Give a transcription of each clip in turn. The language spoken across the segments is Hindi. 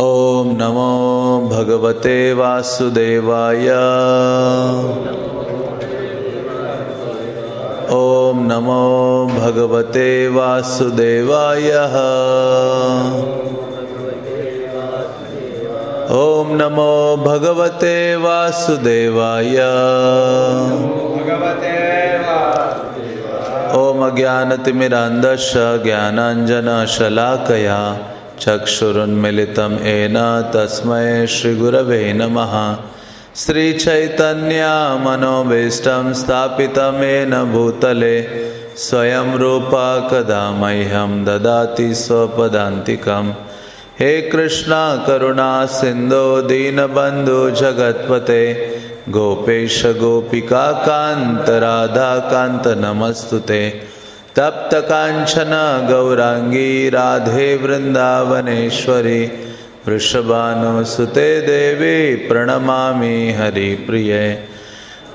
ॐ नमो भगवते वासुदेवाय। ॐ नमो भगवते वासुदेवाय। ॐ नमो भगवते वासुदेवाय। ॐ अज्ञानतिमिरान्धस्य ज्ञानाञ्जनशलाकया। चक्षुरुन्मिलितं येन तस्मै श्रीगुरवे नमः। श्रीचैतन्यामनोभीष्टं स्थापितं येन भूतले। स्वयं रूपा कदा मह्यं ददाति स्वपदान्तिकं हे कृष्णा करुणा सिन्धो दीनबन्धु जगत्पते। गोपेश गोपिका कान्त राधाकान्त नमस्तु ते तप्त कांचन गौरांगी राधे वृंदावनेश्वरी वृषभानुसुते देवी प्रणमामि हरिप्रिये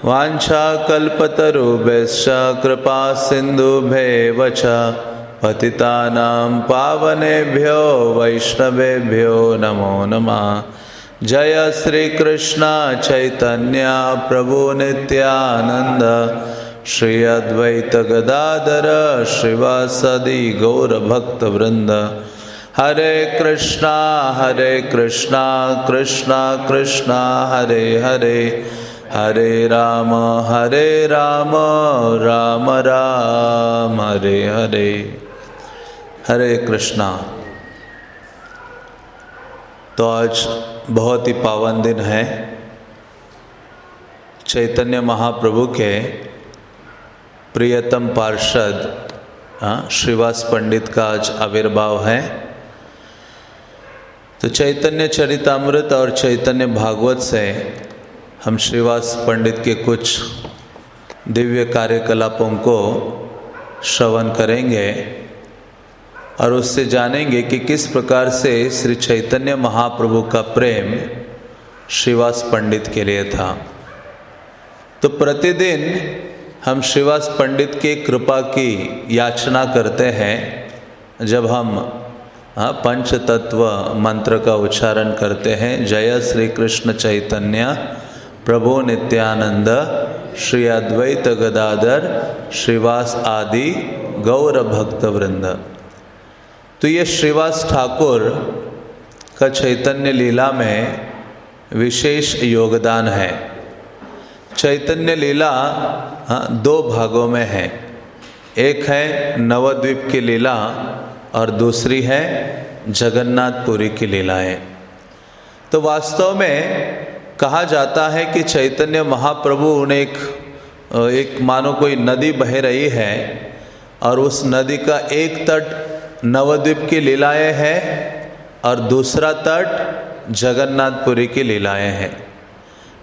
वाञ्छाकल्पतरुभ्यश्च कृपा च पतितानां पावनेभ्यो वैष्णवेभ्यो नमो नमः। जय श्रीकृष्ण चैतन्य प्रभु नित्यानन्द। श्री अद्वैत गदाधर श्रीवासदि गौरभक्तवृंद हरे कृष्णा हरे कृष्णा कृष्णा कृष्णा, हरे हरे। हरे राम हरे राम राम राम, हरे हरे। हरे कृष्णा। तो आज बहुत ही पावन दिन है। चैतन्य महाप्रभु के प्रियतम पार्षद श्रीवास पंडित का आज आविर्भाव है। तो चैतन्य चरितमृत और चैतन्य भागवत से हम श्रीवास पंडित के कुछ दिव्य कार्यकलापों को श्रवण करेंगे और उससे जानेंगे कि किस प्रकार से श्री चैतन्य महाप्रभु का प्रेम श्रीवास पंडित के लिए था। तो प्रतिदिन हम श्रीवास पंडित के कृपा की याचना करते हैं जब हम पंच तत्व मंत्र का उच्चारण करते हैं। जय श्री कृष्ण चैतन्य, प्रभु नित्यानंद, श्री अद्वैत गदाधर, श्रीवास आदि गौर भक्त वृंद। तो ये श्रीवास ठाकुर का चैतन्य लीला में विशेष योगदान है। चैतन्य लीला हाँ दो भागों में है। एक है नवद्वीप की लीला और दूसरी है जगन्नाथपुरी की लीलाएँ। तो वास्तव में कहा जाता है कि चैतन्य महाप्रभु उन्हें एक एक मानो कोई नदी बह रही है और उस नदी का एक तट नवद्वीप की लीलाएँ हैं और दूसरा तट जगन्नाथपुरी की लीलाएँ हैं।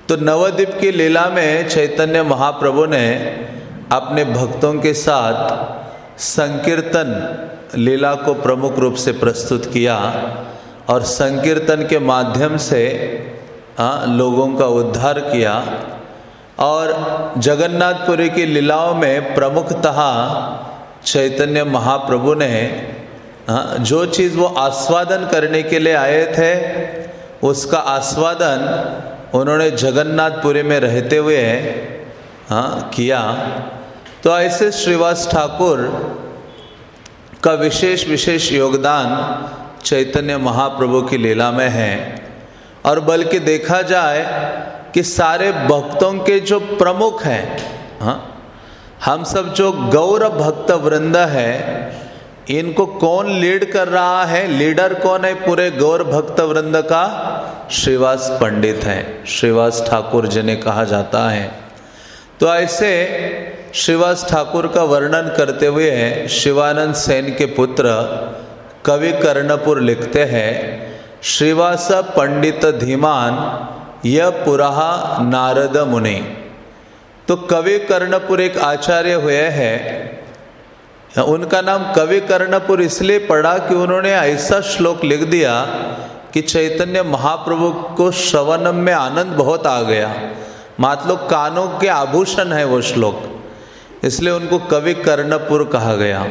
तो नवद्वीप की लीला में चैतन्य महाप्रभु ने अपने भक्तों के साथ संकीर्तन लीला को प्रमुख रूप से प्रस्तुत किया और संकीर्तन के माध्यम से आ, लोगों का उद्धार किया। और जगन्नाथपुरी की लीलाओं में प्रमुखतः चैतन्य महाप्रभु ने आ, जो चीज़ वो आस्वादन करने के लिए आए थे उसका आस्वादन उन्होंने जगन्नाथपुरी में रहते हुए हाँ किया। तो ऐसे श्रीवास ठाकुर का विशेष विशेष योगदान चैतन्य महाप्रभु की लीला में है। और बल्कि देखा जाए कि सारे भक्तों के जो प्रमुख हैं हाँ हम सब जो गौर भक्त वृंद है इनको कौन लीड कर रहा है? लीडर कौन है? पूरे गौर भक्त वृंद का श्रीवास पंडित है। श्रीवास ठाकुर जिन्हें कहा जाता है। तो ऐसे श्रीवास ठाकुर का वर्णन करते हुए शिवानंद सेन के पुत्र कवि कर्णपुर लिखते हैं, श्रीवास पंडित धीमान यह पुराहा नारद मुनि। तो कवि कर्णपुर एक आचार्य हुए हैं। उनका नाम कवि कर्णपुर इसलिए पड़ा कि उन्होंने ऐसा श्लोक लिख दिया कि चैतन्य महाप्रभु को श्रवण में आनंद बहुत आ गया। मतलब कानों के आभूषण है वो श्लोक। इसलिए उनको कवि कर्णपुर कहा गया।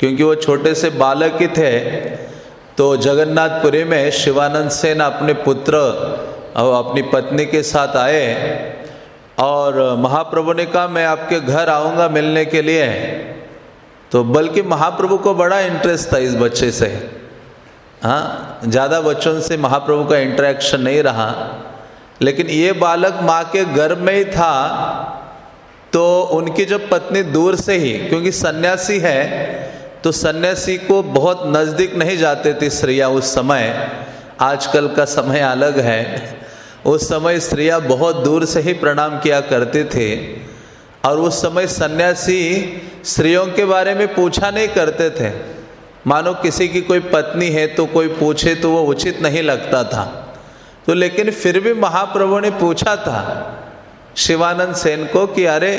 क्योंकि वो छोटे से बालक ही थे तो जगन्नाथपुरी में शिवानंद सेन अपने पुत्र और अपनी पत्नी के साथ आए और महाप्रभु ने कहा, मैं आपके घर आऊँगा मिलने के लिए। तो बल्कि महाप्रभु को बड़ा इंटरेस्ट था इस बच्चे से। हाँ ज़्यादा बच्चों से महाप्रभु का इंटरेक्शन नहीं रहा। लेकिन ये बालक माँ के गर्भ में ही था तो उनकी जब पत्नी दूर से ही, क्योंकि सन्यासी है तो सन्यासी को बहुत नज़दीक नहीं जाते थे स्त्रियाँ उस समय। आजकल का समय अलग है। उस समय स्त्रियाँ बहुत दूर से ही प्रणाम किया करते थे। और उस समय सन्यासी स्त्रियों के बारे में पूछा नहीं करते थे। मानो किसी की कोई पत्नी है तो कोई पूछे तो वो उचित नहीं लगता था। तो लेकिन फिर भी महाप्रभु ने पूछा था शिवानंद सेन को कि अरे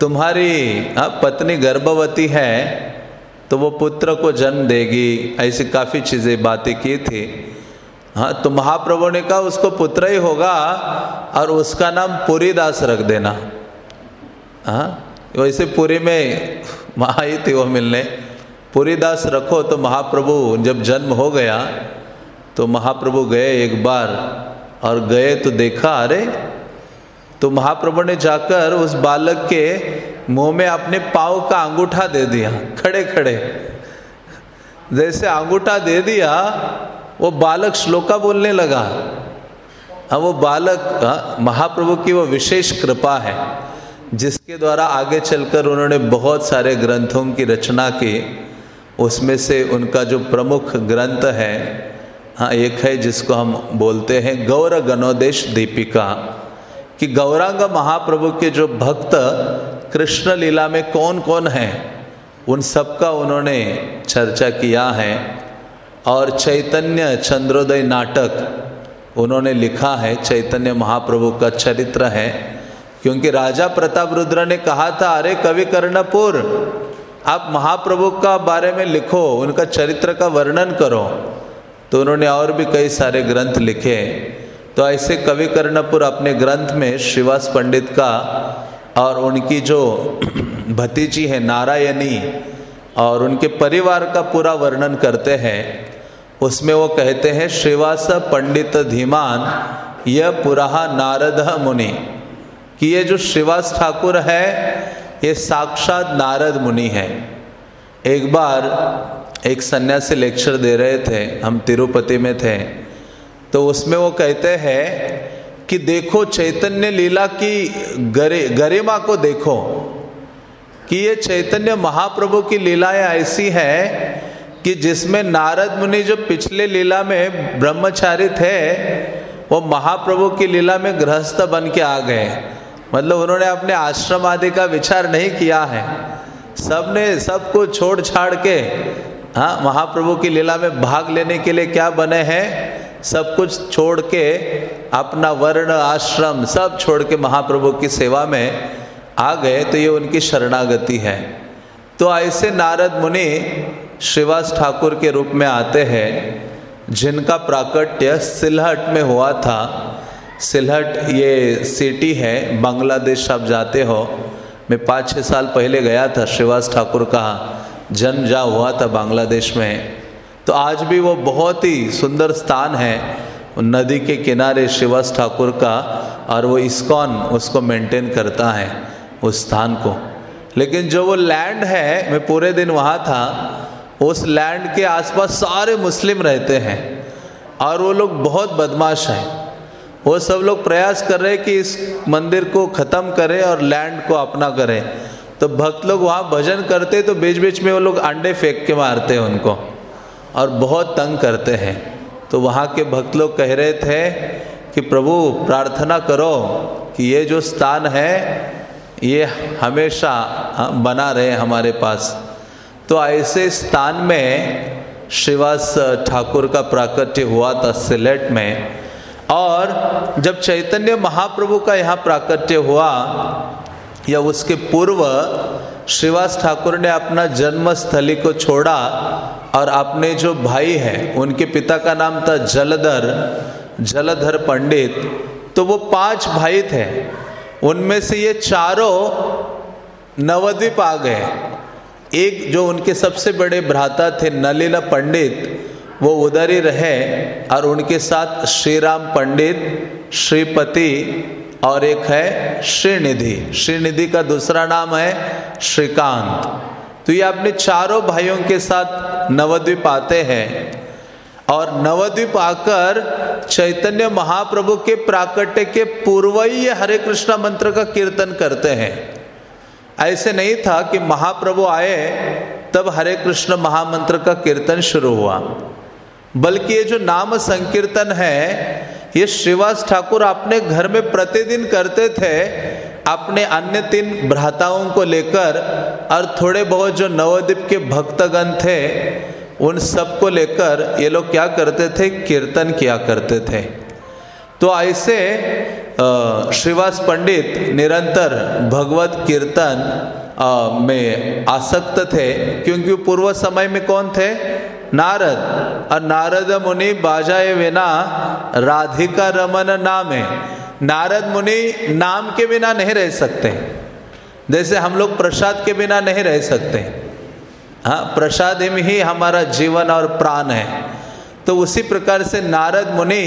तुम्हारी हाँ, पत्नी गर्भवती है तो वो पुत्र को जन्म देगी। ऐसी काफ़ी चीज़ें बातें की थी। हाँ तो महाप्रभु ने कहा उसको पुत्र ही होगा और उसका नाम पुरी दास रख देना। हाँ वैसे पुरी में ही थी वो मिलने। पुरी दास रखो तो महाप्रभु जब जन्म हो गया तो महाप्रभु गए एक बार और गए तो देखा अरे तो महाप्रभु ने जाकर उस बालक के मुँह में अपने पाव का अंगूठा दे दिया खड़े खड़े। जैसे अंगूठा दे दिया वो बालक श्लोका बोलने लगा। अब वो बालक हाँ, महाप्रभु की वो विशेष कृपा है। जिसके द्वारा आगे चलकर उन्होंने बहुत सारे ग्रंथों की रचना की, उसमें से उनका जो प्रमुख ग्रंथ है हाँ एक है जिसको हम बोलते हैं गौर गणोदेश दीपिका, कि गौरांग महाप्रभु के जो भक्त कृष्ण लीला में कौन कौन हैं, उन सब का उन्होंने चर्चा किया है, और चैतन्य चंद्रोदय नाटक उन्होंने लिखा है, चैतन्य महाप्रभु का चरित्र है। क्योंकि राजा प्रताप रुद्र ने कहा था, अरे, कवि कर्णपुर, आप महाप्रभु का बारे में लिखो, उनका चरित्र का वर्णन करो। तो उन्होंने और भी कई सारे ग्रंथ लिखे। तो ऐसे कवि कर्णपुर अपने ग्रंथ में श्रीवास पंडित का और उनकी जो भतीजी है, नारायणी, और उनके परिवार का पूरा वर्णन करते हैं, उसमें वो कहते हैं, श्रीवास पंडित धीमान, यह पुराहा नारद मुनि। कि ये जो श्रीवास ठाकुर है, ये साक्षात नारद मुनि है। एक बार एक सन्यासी लेक्चर दे रहे थे, हम तिरुपति में थे। तो उसमें वो कहते हैं कि देखो चैतन्य लीला की गरे, गरिमा को देखो, कि ये चैतन्य महाप्रभु की लीलाएँ ऐसी है कि जिसमें नारद मुनि जो पिछले लीला में ब्रह्मचारी थे, वो महाप्रभु की लीला में गृहस्थ बन के आ गए। मतलब उन्होंने अपने आश्रम आदि का विचार नहीं किया है। सबने सबको छोड़ छाड़ के हाँ महाप्रभु की लीला में भाग लेने के लिए क्या बने हैं? सब कुछ छोड़ के, अपना वर्ण आश्रम सब छोड़ के महाप्रभु की सेवा में आ गए तो ये उनकी शरणागति है। तो ऐसे नारद मुनि श्रीवास ठाकुर के रूप में आते हैं, जिनका प्राकट्य सिलहट में हुआ था। सिलहट ये सिटी है, बांग्लादेश आप जाते हो। मैं पाँच छः साल पहले गया था, श्रीवास ठाकुर का जन्म जहाँ हुआ था बांग्लादेश में। तो आज भी वो बहुत ही सुंदर स्थान है, नदी के किनारे श्रीवास ठाकुर का, और वो इस्कॉन उसको मेंटेन करता है, उस स्थान को। लेकिन जो वो लैंड है, मैं पूरे दिन वहाँ था, उस लैंड के आसपास सारे मुस्लिम रहते हैं, और वो लोग बहुत बदमाश हैं। वो सब लोग प्रयास कर रहे कि इस मंदिर को ख़त्म करें और लैंड को अपना करें। तो भक्त लोग वहाँ भजन करते तो बीच बीच में वो लोग अंडे फेंक के मारते हैं उनको और बहुत तंग करते हैं। तो वहाँ के भक्त लोग कह रहे थे कि प्रभु, प्रार्थना करो कि ये जो स्थान है, ये हमेशा बना रहे हमारे पास। तो ऐसे स्थान में श्रीवास ठाकुर का प्राकट्य हुआ था सिलेट में। और जब चैतन्य महाप्रभु का यहाँ प्राकट्य हुआ, या उसके पूर्व श्रीवास ठाकुर ने अपना जन्म स्थली को छोड़ा, और अपने जो भाई हैं, उनके पिता का नाम था जलधर जलधर पंडित तो वो पाँच भाई थे। उनमें से ये चारों नवद्वीप आ गए। एक जो उनके सबसे बड़े भ्राता थे नलिला पंडित वो उधर ही रहे और उनके साथ श्री राम पंडित, श्रीपति और एक है श्रीनिधि। श्रीनिधि का दूसरा नाम है श्रीकांत। तो ये अपने चारों भाइयों के साथ नवद्वीप आते हैं और नवद्वीप आकर चैतन्य महाप्रभु के प्राकट्य के पूर्व ही हरे कृष्णा मंत्र का कीर्तन करते हैं। ऐसे नहीं था कि महाप्रभु आए, तब हरे कृष्ण महामंत्र का कीर्तन शुरू हुआ। बल्कि ये जो नाम संकीर्तन है, ये श्रीवास ठाकुर अपने घर में प्रतिदिन करते थे, अपने अन्य तीन भ्राताओं को लेकर, और थोड़े बहुत जो नवद्वीप के भक्तगण थे, उन सबको लेकर ये लोग क्या करते थे, कीर्तन किया करते थे। तो ऐसे श्रीवास पंडित निरंतर भगवत कीर्तन में आसक्त थे, क्योंकि पूर्व समय में कौन थे? नारद। और नारद मुनि बाजाए बिना राधिका रमन नाम। है नारद मुनि नाम के बिना नहीं रह सकते। जैसे हम लोग प्रसाद के बिना नहीं रह सकते। हाँ प्रसाद में ही हमारा जीवन और प्राण है। तो उसी प्रकार से नारद मुनि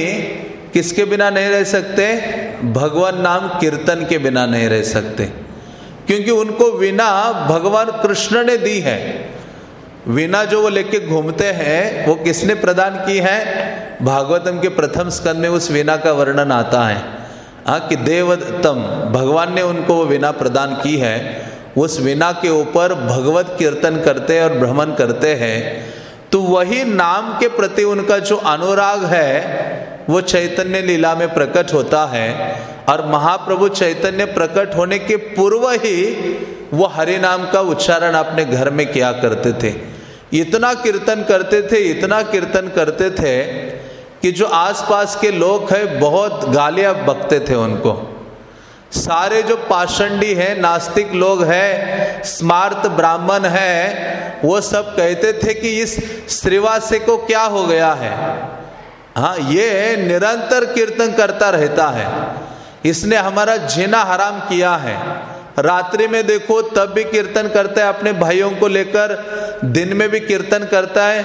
किसके बिना नहीं रह सकते? भगवान नाम कीर्तन के बिना नहीं रह सकते। क्योंकि उनको बिना भगवान कृष्ण ने दी है। वीणा जो वो लेके घूमते हैं, वो किसने प्रदान की है? भागवतम के प्रथम स्कंद में उस वीणा का वर्णन आता है। हाँ कि देवतम भगवान ने उनको वो वीणा प्रदान की है। उस वीणा के ऊपर भगवत कीर्तन करते हैं और भ्रमण करते हैं। तो वही नाम के प्रति उनका जो अनुराग है, वो चैतन्य लीला में प्रकट होता है। और महाप्रभु चैतन्य प्रकट होने के पूर्व ही वो हरि नाम का उच्चारण अपने घर में किया करते थे। इतना कीर्तन करते थे, इतना कीर्तन करते थे कि जो आसपास के लोग हैं, बहुत गालियाँ बकते थे उनको। सारे जो पाषंडी हैं, नास्तिक लोग हैं, स्मार्त ब्राह्मण हैं, वो सब कहते थे कि इस श्रीवासी को क्या हो गया है? हाँ ये निरंतर कीर्तन करता रहता है। इसने हमारा जीना हराम किया है। रात्रि में देखो, तब भी कीर्तन करता है, अपने भाइयों को लेकर दिन में भी कीर्तन करता है।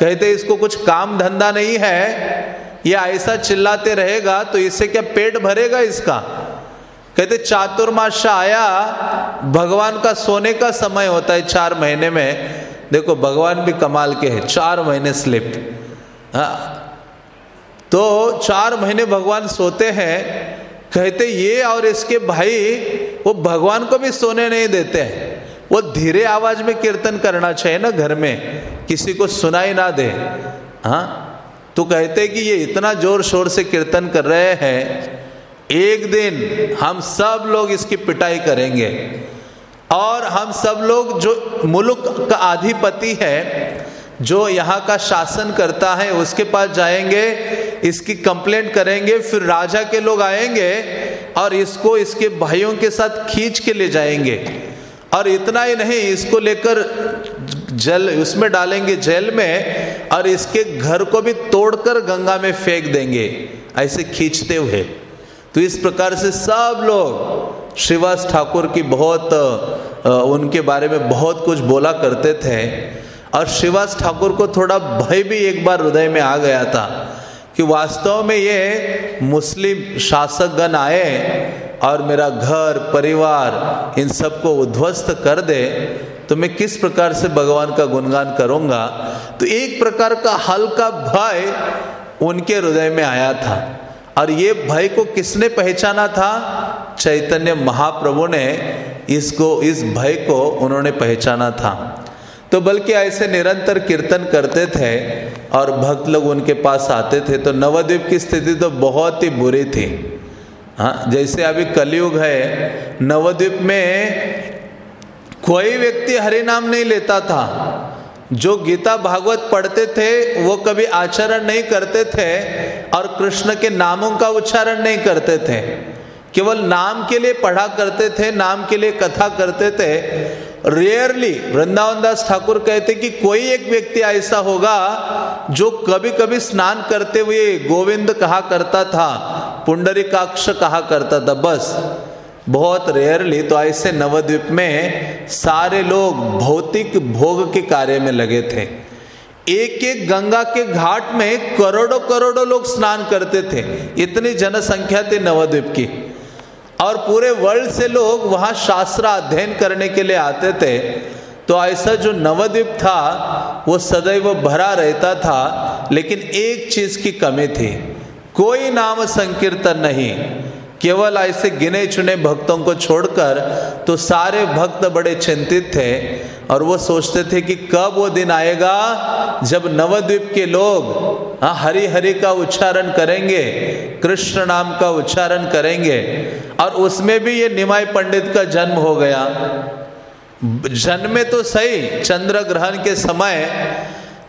कहते इसको कुछ काम धंधा नहीं है, ये ऐसा चिल्लाते रहेगा तो इससे क्या पेट भरेगा इसका? कहते चातुर्माश आया, भगवान का सोने का समय होता है चार महीने में। देखो, भगवान भी कमाल के हैं, चार महीने स्लिप। हाँ तो चार महीने भगवान सोते हैं कहते, ये और इसके भाई, वो भगवान को भी सोने नहीं देते हैं। वो धीरे आवाज़ में कीर्तन करना चाहिए ना घर में, किसी को सुनाई ना दे। हाँ? तो कहते कि ये इतना ज़ोर शोर से कीर्तन कर रहे हैं, एक दिन हम सब लोग इसकी पिटाई करेंगे। और हम सब लोग जो मुल्क का अधिपति है जो यहाँ का शासन करता है, उसके पास जाएँगे, इसकी कंप्लेंट करेंगे, फिर राजा के लोग आएँगे और इसको इसके भाइयों के साथ खींच के ले जाएँगे। और इतना ही नहीं, इसको लेकर जल, उसमें डालेंगे जेल में और इसके घर को भी तोड़कर गंगा में फेंक देंगे, ऐसे खींचते हुए। तो इस प्रकार से सब लोग श्रीवास ठाकुर की बहुत उनके बारे में बहुत कुछ बोला करते थे। और श्रीवास ठाकुर को थोड़ा भय भी एक बार हृदय में आ गया था कि वास्तव में ये मुस्लिम शासकगण आए और मेरा घर, परिवार, इन सबको उद्ध्वस्त कर दे तो मैं किस प्रकार से भगवान का गुणगान करूँगा? तो एक प्रकार का हल्का भय उनके हृदय में आया था। और ये भय को किसने पहचाना था? चैतन्य महाप्रभु ने इसको, इस भय को उन्होंने पहचाना था। तो बल्कि ऐसे निरंतर कीर्तन करते थे और भक्त लोग उनके पास आते थे तो नवद्वीप की स्थिति तो बहुत ही बुरी थी। हाँ जैसे अभी कलयुग है, नवद्वीप में कोई व्यक्ति हरि नाम नहीं लेता था। जो गीता भागवत पढ़ते थे, वो कभी आचरण नहीं करते थे और कृष्ण के नामों का उच्चारण नहीं करते थे। केवल नाम के लिए पढ़ा करते थे, नाम के लिए कथा करते थे रेयरली वृंदावन दास ठाकुर कहते कि कोई एक व्यक्ति ऐसा होगा जो कभी कभी स्नान करते हुए गोविंद कहा करता था, पुंडरीकाक्ष कहा करता था, बस। बहुत रेयरली तो ऐसे नवद्वीप में सारे लोग भौतिक भोग के कार्य में लगे थे। एक एक गंगा के घाट में करोड़ों करोड़ों लोग स्नान करते थे। इतनी जनसंख्या थी नवद्वीप की। और पूरे वर्ल्ड से लोग वहाँ शास्त्र अध्ययन करने के लिए आते थे तो ऐसा जो नवद्वीप था, वो सदैव भरा रहता था, लेकिन एक चीज़ की कमी थी। कोई नाम संकीर्तन नहीं, केवल ऐसे गिने चुने भक्तों को छोड़कर तो सारे भक्त बड़े चिंतित थे और वो सोचते थे कि कब वो दिन आएगा जब नवद्वीप के लोग हाँ हरि हरि का उच्चारण करेंगे, कृष्ण नाम का उच्चारण करेंगे, और उसमें भी ये निमाय पंडित का जन्म हो गया। जन्मे तो सही चंद्र ग्रहण के समय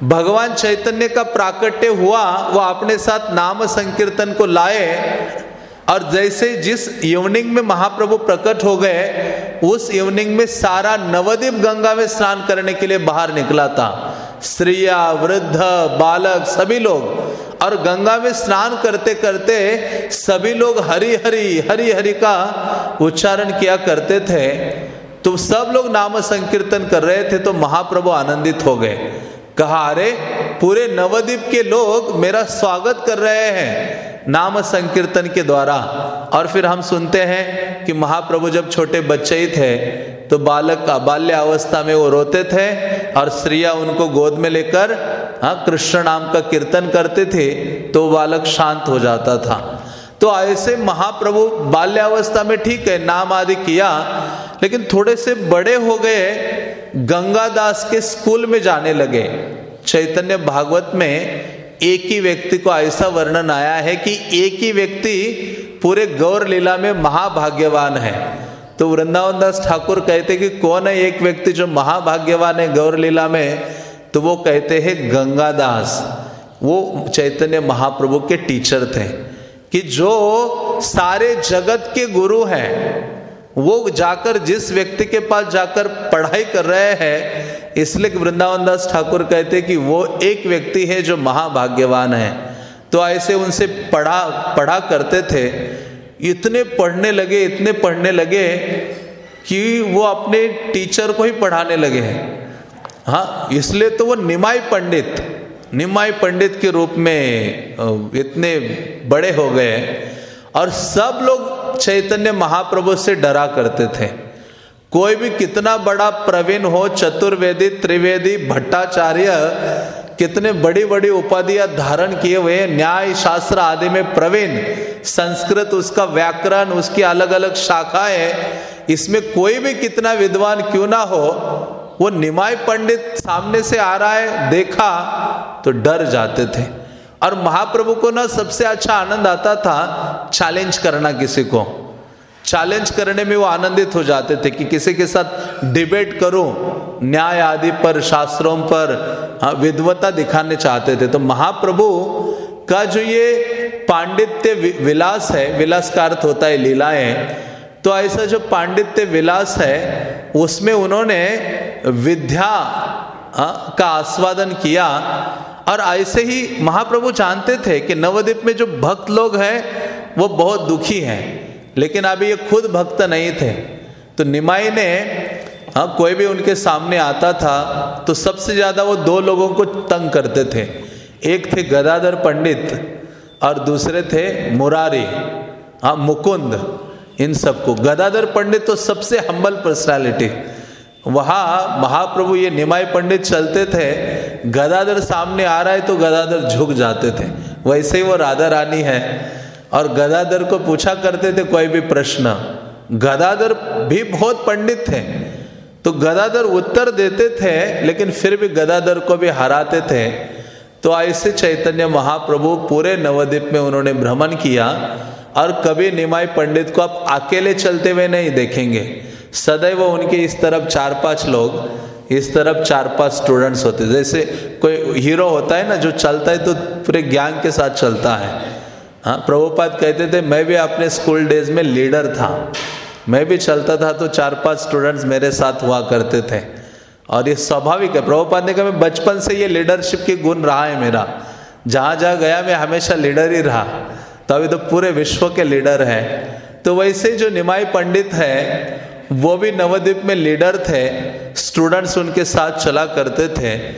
भगवान चैतन्य का प्राकट्य हुआ, वो अपने साथ नाम संकीर्तन को लाए और जैसे जिस इवनिंग में महाप्रभु प्रकट हो गए, उस इवनिंग में सारा नवद्वीप गंगा में स्नान करने के लिए बाहर निकला था। स्त्रिया, वृद्ध, बालक, सभी लोग। और गंगा में स्नान करते करते सभी लोग हरि हरि हरि हरि का उच्चारण किया करते थे। तो सब लोग नाम संकीर्तन कर रहे थे तो महाप्रभु आनंदित हो गए। कहा, अरे, पूरे नवद्वीप के लोग मेरा स्वागत कर रहे हैं। नाम संकीर्तन के द्वारा। और फिर हम सुनते हैं कि महाप्रभु जब छोटे बच्चे ही थे तो बालक का बाल्य अवस्था में वो रोते थे और स्त्रिया उनको गोद में लेकर हाँ कृष्ण नाम का कीर्तन करते थे तो बालक शांत हो जाता था। तो ऐसे महाप्रभु बाल्यावस्था में ठीक है, नाम आदि किया, लेकिन थोड़े से बड़े हो गए, गंगादास के स्कूल में जाने लगे। चैतन्य भागवत में एक ही व्यक्ति को ऐसा वर्णन आया है कि एक ही व्यक्ति पूरे गौर लीला में महाभाग्यवान है। तो वृंदावन दास ठाकुर कहते कि कौन है एक व्यक्ति जो महाभाग्यवान है गौर लीला में? तो वो कहते हैं गंगादास वो चैतन्य महाप्रभु के टीचर थे कि जो सारे जगत के गुरु हैं, वो जाकर जिस व्यक्ति के पास जाकर पढ़ाई कर रहे हैं इसलिए वृंदावन दास ठाकुर कहते कि वो एक व्यक्ति है जो महाभाग्यवान है। तो ऐसे उनसे पढ़ा पढ़ा करते थे। इतने पढ़ने लगे, इतने पढ़ने लगे कि वो अपने टीचर को ही पढ़ाने लगे हैं। हाँ इसलिए तो वो निमाई पंडित निमाई पंडित के रूप में इतने बड़े हो गए और सब लोग चैतन्य महाप्रभु से डरा करते थे। कोई भी कितना बड़ा प्रवीण हो, चतुर्वेदी, त्रिवेदी, भट्टाचार्य, कितने बड़ी बड़ी उपाधियाँ धारण किए हुए न्याय शास्त्र आदि में प्रवीण, संस्कृत उसका व्याकरण, उसकी अलग अलग शाखाएँ इसमें कोई भी कितना विद्वान क्यों ना हो, वो निमाय पंडित सामने से आ रहा है, देखा तो डर जाते थे। और महाप्रभु को ना सबसे अच्छा आनंद आता था चैलेंज करना किसी को। चैलेंज करने में वो आनंदित हो जाते थे कि किसी के साथ डिबेट करूँ न्याय आदि पर शास्त्रों पर हाँ, विद्वता दिखाने चाहते थे। तो महाप्रभु का जो ये पांडित्य विलास है विलास का अर्थ होता है लीलाएँ तो ऐसा जो पांडित्य विलास है उसमें उन्होंने विद्या हाँ, का आस्वादन किया। और ऐसे ही महाप्रभु जानते थे कि नवद्वीप में जो भक्त लोग हैं वो बहुत दुखी हैं। लेकिन अभी ये खुद भक्त नहीं थे। तो निमाई ने हाँ कोई भी उनके सामने आता था तो सबसे ज़्यादा वो दो लोगों को तंग करते थे। एक थे गदाधर पंडित और दूसरे थे मुरारी हाँ मुकुंद, इन सबको। गदाधर पंडित तो सबसे हम्बल पर्सनालिटी वहाँ महाप्रभु ये निमाई पंडित चलते थे, गदाधर सामने आ रहा है तो गदाधर झुक जाते थे। वैसे ही वो राधा रानी है। और गदाधर को पूछा करते थे कोई भी प्रश्न। गदाधर भी बहुत पंडित थे तो गदाधर उत्तर देते थे, लेकिन फिर भी गदाधर को भी हराते थे। तो ऐसे चैतन्य महाप्रभु पूरे नवद्वीप में उन्होंने भ्रमण किया, और कभी निमाई पंडित को आप अकेले चलते हुए नहीं देखेंगे। सदैव उनके इस तरफ़ चार पाँच लोग, इस तरफ़ चार पाँच स्टूडेंट्स होते जैसे कोई हीरो होता है ना, जो चलता है तो पूरे ज्ञान के साथ चलता है। हाँ प्रभुपाद कहते थे, मैं भी अपने स्कूल डेज़ में लीडर था। मैं भी चलता था तो चार पाँच स्टूडेंट्स मेरे साथ हुआ करते थे। और ये स्वाभाविक है। प्रभुपाद ने कहा, मैं बचपन से ये लीडरशिप के गुण रहा है मेरा। जहाँ जहाँ गया, मैं हमेशा लीडर ही रहा। तो अभी तो पूरे विश्व के लीडर हैं। तो वैसे जो निमाई पंडित है, वो भी नवद्वीप में लीडर थे। स्टूडेंट्स उनके साथ चला करते थे।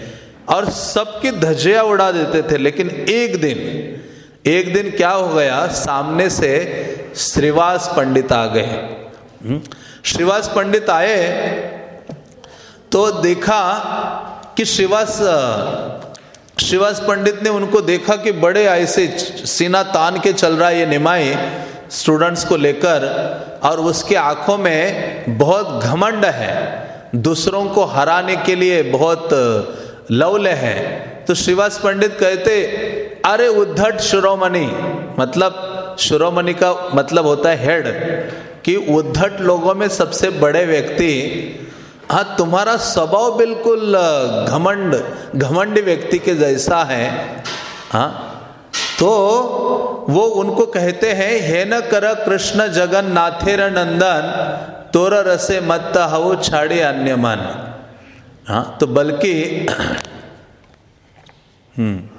और सबकी धजिया उड़ा देते थे। लेकिन एक दिन एक दिन क्या हो गया? सामने से श्रीवास पंडित आ गए। हम्म? श्रीवास पंडित आए तो देखा कि श्रीवास श्रीवास पंडित ने उनको देखा कि बड़े ऐसे सीना तान के चल रहा है ये निमाई स्टूडेंट्स को लेकर और उसके आँखों में बहुत घमंड है। दूसरों को हराने के लिए बहुत लवल है। तो श्रीवास पंडित कहते अरे उद्धट शिरोमणि मतलब शिरोमणि का मतलब होता है हेड कि उद्धट लोगों में सबसे बड़े व्यक्ति हाँ तुम्हारा स्वभाव बिल्कुल घमंड घमंड व्यक्ति के जैसा है हाँ तो वो उनको कहते हैं, हे न कर कृष्ण जगन नाथेर नंदन, तोर रसे मत हवो छाड़े अन्य मन हाँ तो बल्कि हम्म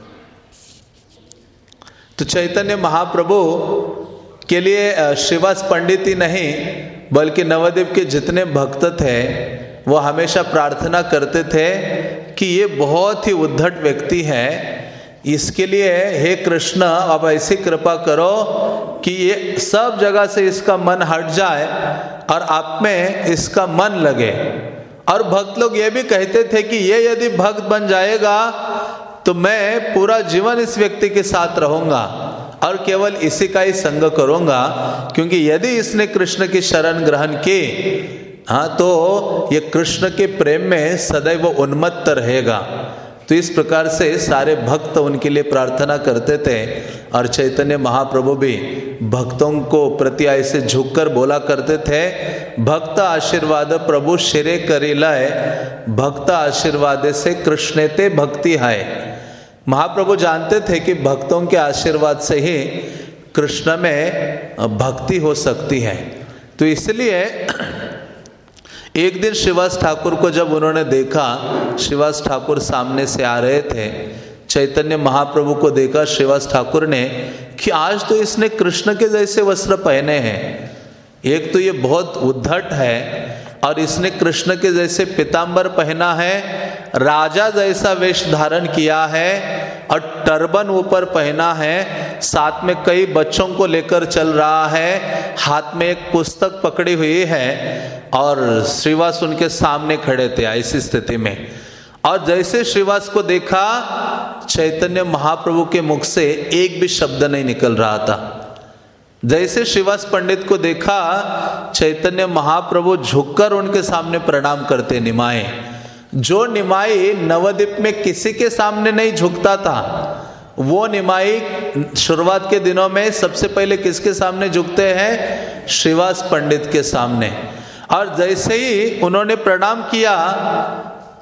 तो चैतन्य महाप्रभु के लिए श्रीवास पंडित ही नहीं, बल्कि नवद्वीप के जितने भक्त थे, वो हमेशा प्रार्थना करते थे कि ये बहुत ही उद्धट व्यक्ति है। इसके लिए हे कृष्ण, अब ऐसी कृपा करो कि ये सब जगह से इसका मन हट जाए और आप में इसका मन लगे। और भक्त लोग ये भी कहते थे कि ये यदि भक्त बन जाएगा तो मैं पूरा जीवन इस व्यक्ति के साथ रहूँगा और केवल इसी का ही संग करूँगा, क्योंकि यदि इसने कृष्ण की शरण ग्रहण की हाँ तो ये कृष्ण के प्रेम में सदैव उन्मत्त रहेगा। तो इस प्रकार से सारे भक्त उनके लिए प्रार्थना करते थे और चैतन्य महाप्रभु भी भक्तों को प्रति ऐसे झुककर बोला करते थे, भक्त आशीर्वाद प्रभु शिरे करी लय, भक्त आशीर्वाद से कृष्ण ते भक्ति है महाप्रभु जानते थे कि भक्तों के आशीर्वाद से ही कृष्ण में भक्ति हो सकती है। तो इसलिए एक दिन शिवास ठाकुर को जब उन्होंने देखा, शिवास ठाकुर सामने से आ रहे थे, चैतन्य महाप्रभु को देखा, शिवास ठाकुर ने कि आज तो इसने कृष्ण के जैसे वस्त्र पहने हैं। एक तो ये बहुत उद्धट है और इसने कृष्ण के जैसे पिताम्बर पहना है, राजा जैसा वेश धारण किया है और टर्बन ऊपर पहना है। साथ में कई बच्चों को लेकर चल रहा है। हाथ में एक पुस्तक पकड़ी हुई है और श्रीवास उनके सामने खड़े थे ऐसी स्थिति में। और जैसे श्रीवास को देखा, चैतन्य महाप्रभु के मुख से एक भी शब्द नहीं निकल रहा था। जैसे श्रीवास पंडित को देखा, चैतन्य महाप्रभु झुककर उनके सामने प्रणाम करते निमाए। जो निमाई नवद्वीप में किसी के सामने नहीं झुकता था, वो निमाई शुरुआत के दिनों में सबसे पहले किसके सामने झुकते हैं? श्रीवास पंडित के सामने। और जैसे ही उन्होंने प्रणाम किया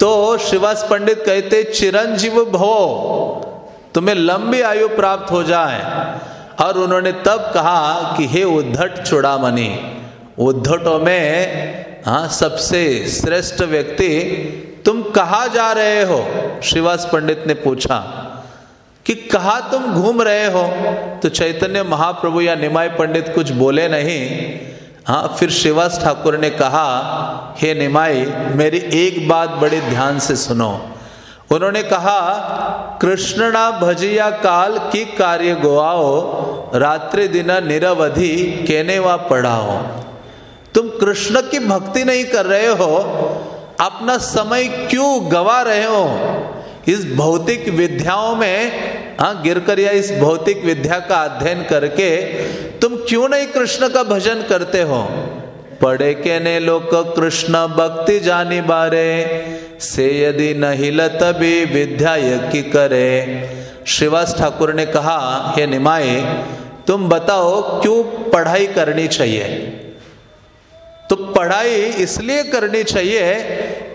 तो श्रीवास पंडित कहते, चिरंजीव भो, तुम्हें लंबी आयु प्राप्त हो जाए। और उन्होंने तब कहा कि हे उद्धट चुड़ामणि, उद्धटों में हाँ सबसे श्रेष्ठ व्यक्ति तुम कहा जा रहे हो? श्रीवास पंडित ने पूछा, कि कहा तुम घूम रहे हो? तो चैतन्य महाप्रभु या निमाय पंडित कुछ बोले नहीं। हाँ फिर श्रीवास ठाकुर ने कहा, हे निमाई, मेरी एक बात बड़े ध्यान से सुनो। उन्होंने कहा कृष्णना भजिया काल की कार्य गोआओ, रात्रि दिन निरवधि केने वा पढ़ाओ। तुम कृष्ण की भक्ति नहीं कर रहे हो, अपना समय क्यों गवा रहे हो? इस भौतिक विद्याओं में हाँ गिरकर या इस भौतिक विद्या का अध्ययन करके, तुम क्यों नहीं कृष्ण का भजन करते हो? पढ़े के ने लोक कृष्ण, भक्ति जानी बारे से यदि नहीं तभी विद्या की करे। श्रीवास ठाकुर ने कहा, हे निमाए, तुम बताओ क्यों पढ़ाई करनी चाहिए? तो पढ़ाई इसलिए करनी चाहिए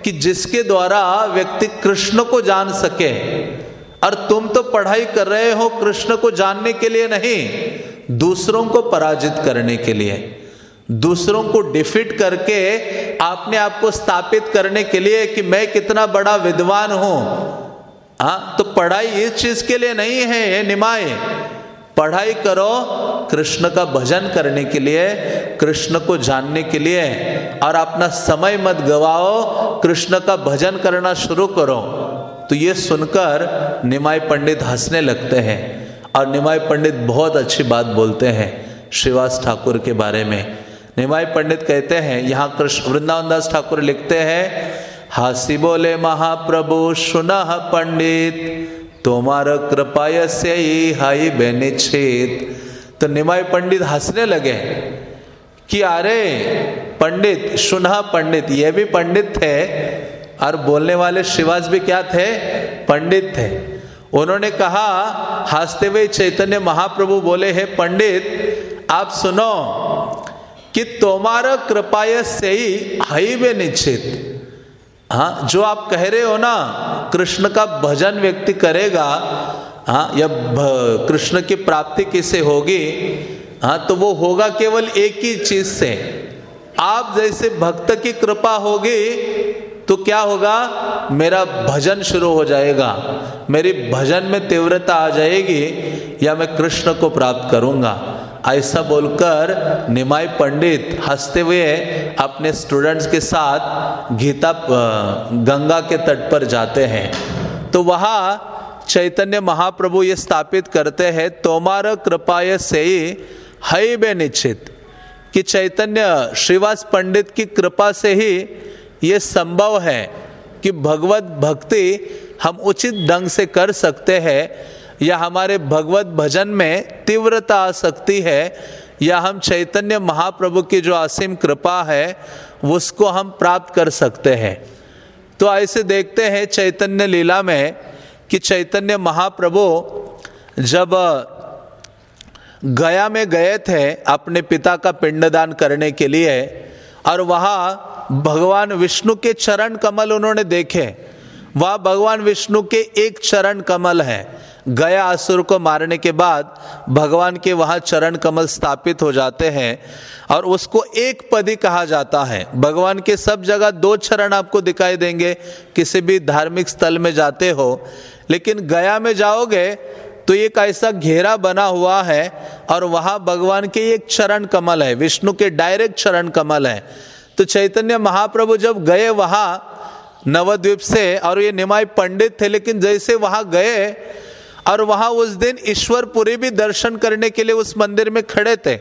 कि जिसके द्वारा व्यक्ति कृष्ण को जान सके। और तुम तो पढ़ाई कर रहे हो कृष्ण को जानने के लिए नहीं, दूसरों को पराजित करने के लिए। दूसरों को डिफिट करके आपने आपको स्थापित करने के लिए कि मैं कितना बड़ा विद्वान हूँ। हाँ तो पढ़ाई इस चीज़ के लिए नहीं है, ये निमाए। पढ़ाई करो कृष्ण का भजन करने के लिए, कृष्ण को जानने के लिए, और अपना समय मत गवाओ, कृष्ण का भजन करना शुरू करो। तो ये सुनकर निमाय पंडित हंसने लगते हैं, और निमाय पंडित बहुत अच्छी बात बोलते हैं, श्रीवास ठाकुर के बारे में। निमाय पंडित कहते हैं, यहाँ कृष्ण वृंदावन दास ठाकुर लिखते हैं हासी बोले महाप्रभु सुना पंडित, तुम्हारा कृपा से ही हाई बेनिच्छेद तो निमाय पंडित हंसने लगे कि, अरे पंडित सुना पंडित, ये भी पंडित थे और बोलने वाले शिवाज भी क्या थे? पंडित थे। उन्होंने कहा, हँसते हुए चैतन्य महाप्रभु बोले, हे पंडित, आप सुनो कि तुम्हारा कृपाय से ही हई वे निश्चित। हाँ जो आप कह रहे हो ना, कृष्ण का भजन व्यक्ति करेगा हाँ या कृष्ण की प्राप्ति किसे होगी हाँ तो वो होगा केवल एक ही चीज़ से। आप जैसे भक्त की कृपा होगी तो क्या होगा? मेरा भजन शुरू हो जाएगा। मेरी भजन में तीव्रता आ जाएगी, या मैं कृष्ण को प्राप्त करूँगा। ऐसा बोलकर निमाई पंडित हँसते हुए अपने स्टूडेंट्स के साथ गीता गंगा के तट पर जाते हैं। तो वहाँ चैतन्य महाप्रभु ये स्थापित करते हैं, तोमार कृपाय से ही है बे निश्चित। कि चैतन्य श्रीवास पंडित की कृपा से ही ये संभव है कि भगवत भक्ति हम उचित ढंग से कर सकते हैं। या हमारे भगवत भजन में तीव्रता आ सकती है, या हम चैतन्य महाप्रभु की जो असीम कृपा है, उसको हम प्राप्त कर सकते हैं। तो ऐसे देखते हैं चैतन्य लीला में कि चैतन्य महाप्रभु जब गया में गए थे अपने पिता का पिंडदान करने के लिए, और वहाँ भगवान विष्णु के चरण कमल उन्होंने देखे वह भगवान विष्णु के एक चरण कमल है। गया असुर को मारने के बाद भगवान के वहाँ चरण कमल स्थापित हो जाते हैं और उसको एक पदी कहा जाता है। भगवान के सब जगह दो चरण आपको दिखाई देंगे, किसी भी धार्मिक स्थल में जाते हो। लेकिन गया में जाओगे तो एक ऐसा घेरा बना हुआ है और वहाँ भगवान के एक चरण कमल है, विष्णु के डायरेक्ट चरण कमल है। तो चैतन्य महाप्रभु जब गए वहाँ नवद्वीप से, और ये निमाई पंडित थे, लेकिन जैसे वहाँ गए, और वहाँ उस दिन ईश्वरपुरी भी दर्शन करने के लिए उस मंदिर में खड़े थे,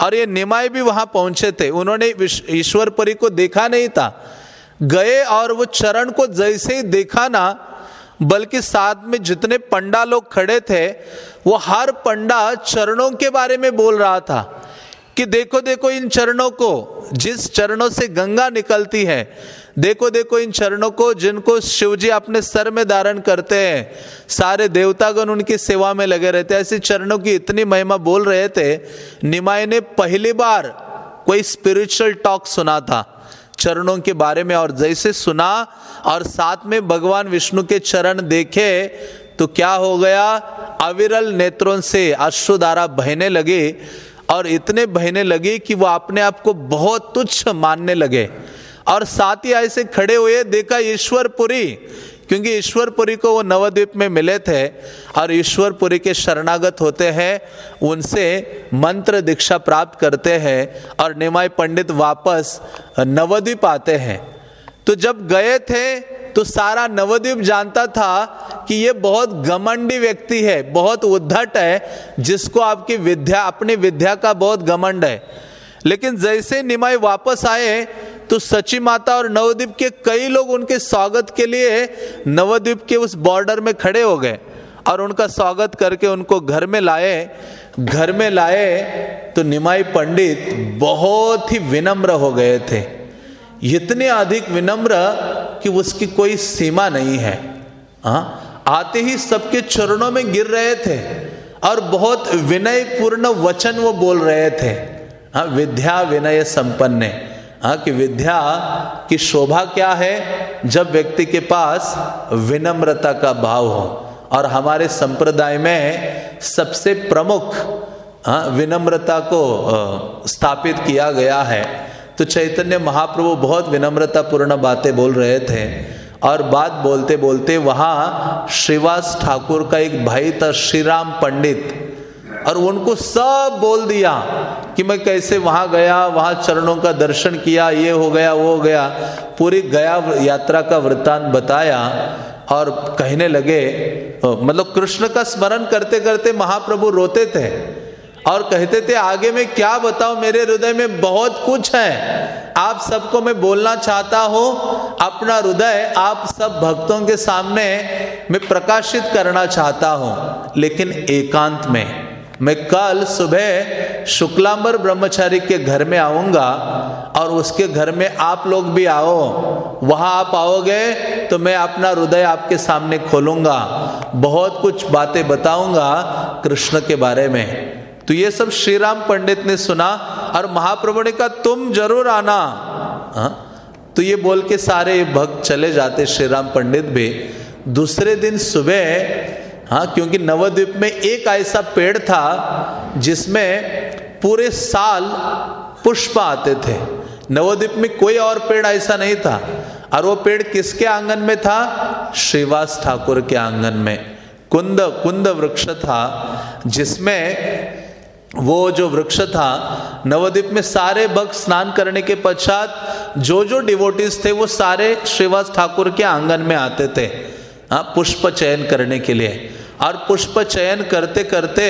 और ये निमाई भी वहाँ पहुँचे थे। उन्होंने ईश्वरपुरी को देखा नहीं था। गए, और वो चरण को जैसे ही देखा ना, बल्कि साथ में जितने पंडा लोग खड़े थे, वो हर पंडा चरणों के बारे में बोल रहा था। कि देखो देखो इन चरणों को, जिस चरणों से गंगा निकलती है, देखो देखो इन चरणों को जिनको शिवजी अपने सर में धारण करते हैं। सारे देवतागण उनकी सेवा में लगे रहते हैं। ऐसे चरणों की इतनी महिमा बोल रहे थे। निमाय ने पहली बार कोई स्पिरिचुअल टॉक सुना था। चरणों के बारे में और जैसे सुना और साथ में भगवान विष्णु के चरण देखे तो क्या हो गया? अविरल नेत्रों से अश्रुधारा बहने लगे। और इतने बहने लगे कि वो अपने आप को बहुत तुच्छ मानने लगे। और साथ ही ऐसे खड़े हुए देखा ईश्वरपुरी, क्योंकि ईश्वरपुरी को वो नवद्वीप में मिले थे और ईश्वरपुरी के शरणागत होते हैं, उनसे मंत्र दीक्षा प्राप्त करते हैं और निमाय पंडित वापस नवद्वीप आते हैं। तो जब गए थे तो सारा नवद्वीप जानता था कि ये बहुत घमंडी व्यक्ति है, बहुत उद्धट है, जिसको आपकी विद्या, अपनी विद्या का बहुत घमंड है। लेकिन जैसे निमाई वापस आए तो सची माता और नवद्वीप के कई लोग उनके स्वागत के लिए नवद्वीप के उस बॉर्डर में खड़े हो गए और उनका स्वागत करके उनको घर में लाए। घर में लाए तो निमाई पंडित बहुत ही विनम्र हो गए थे। इतने अधिक विनम्र कि उसकी कोई सीमा नहीं है। हा? आते ही सबके चरणों में गिर रहे थे और बहुत विनय पूर्ण वचन वो बोल रहे थे। हाँ विद्या विनय संपन्न। हाँ कि विद्या की शोभा क्या है? जब व्यक्ति के पास विनम्रता का भाव हो। और हमारे संप्रदाय में सबसे प्रमुख विनम्रता को स्थापित किया गया है। तो चैतन्य महाप्रभु बहुत विनम्रता पूर्ण बातें बोल रहे थे और बात बोलते बोलते वहाँ श्रीवास ठाकुर का एक भाई था श्रीराम पंडित और उनको सब बोल दिया कि मैं कैसे वहाँ गया, वहाँ चरणों का दर्शन किया, ये हो गया, वो हो गया। पूरी गया यात्रा का वृत्तांत बताया और कहने लगे मतलब कृष्ण का स्मरण करते करते महाप्रभु रोते थे। और कहते थे, आगे में क्या बताऊँ? मेरे हृदय में बहुत कुछ है। आप सबको मैं बोलना चाहता हूँ, अपना हृदय आप सब भक्तों के सामने मैं प्रकाशित करना चाहता हूँ। लेकिन एकांत में, मैं कल सुबह शुक्लांबर ब्रह्मचारी के घर में आऊँगा और उसके घर में आप लोग भी आओ। वहाँ आप आओगे तो मैं अपना हृदय आपके सामने खोलूँगा। बहुत कुछ बातें बताऊँगा कृष्ण के बारे में। तो ये सब श्री राम पंडित ने सुना और महाप्रभु ने कहा, तुम ज़रूर आना। हा? तो ये बोल के सारे भक्त चले जाते श्री राम पंडित भी। दूसरे दिन सुबह हाँ क्योंकि नवद्वीप में एक ऐसा पेड़ था जिसमें पूरे साल पुष्प आते थे। नवद्वीप में कोई और पेड़ ऐसा नहीं था। और वो पेड़ किसके आँगन में था? श्रीवास ठाकुर के आँगन में। कुंद कुंद वृक्ष था जिसमें वो जो वृक्ष था, नवद्वीप में सारे भक्त स्नान करने के पश्चात जो जो डिवोटीज थे, वो सारे श्रीवास ठाकुर के आँगन में आते थे हाँ पुष्प चयन करने के लिए। और पुष्प चयन करते करते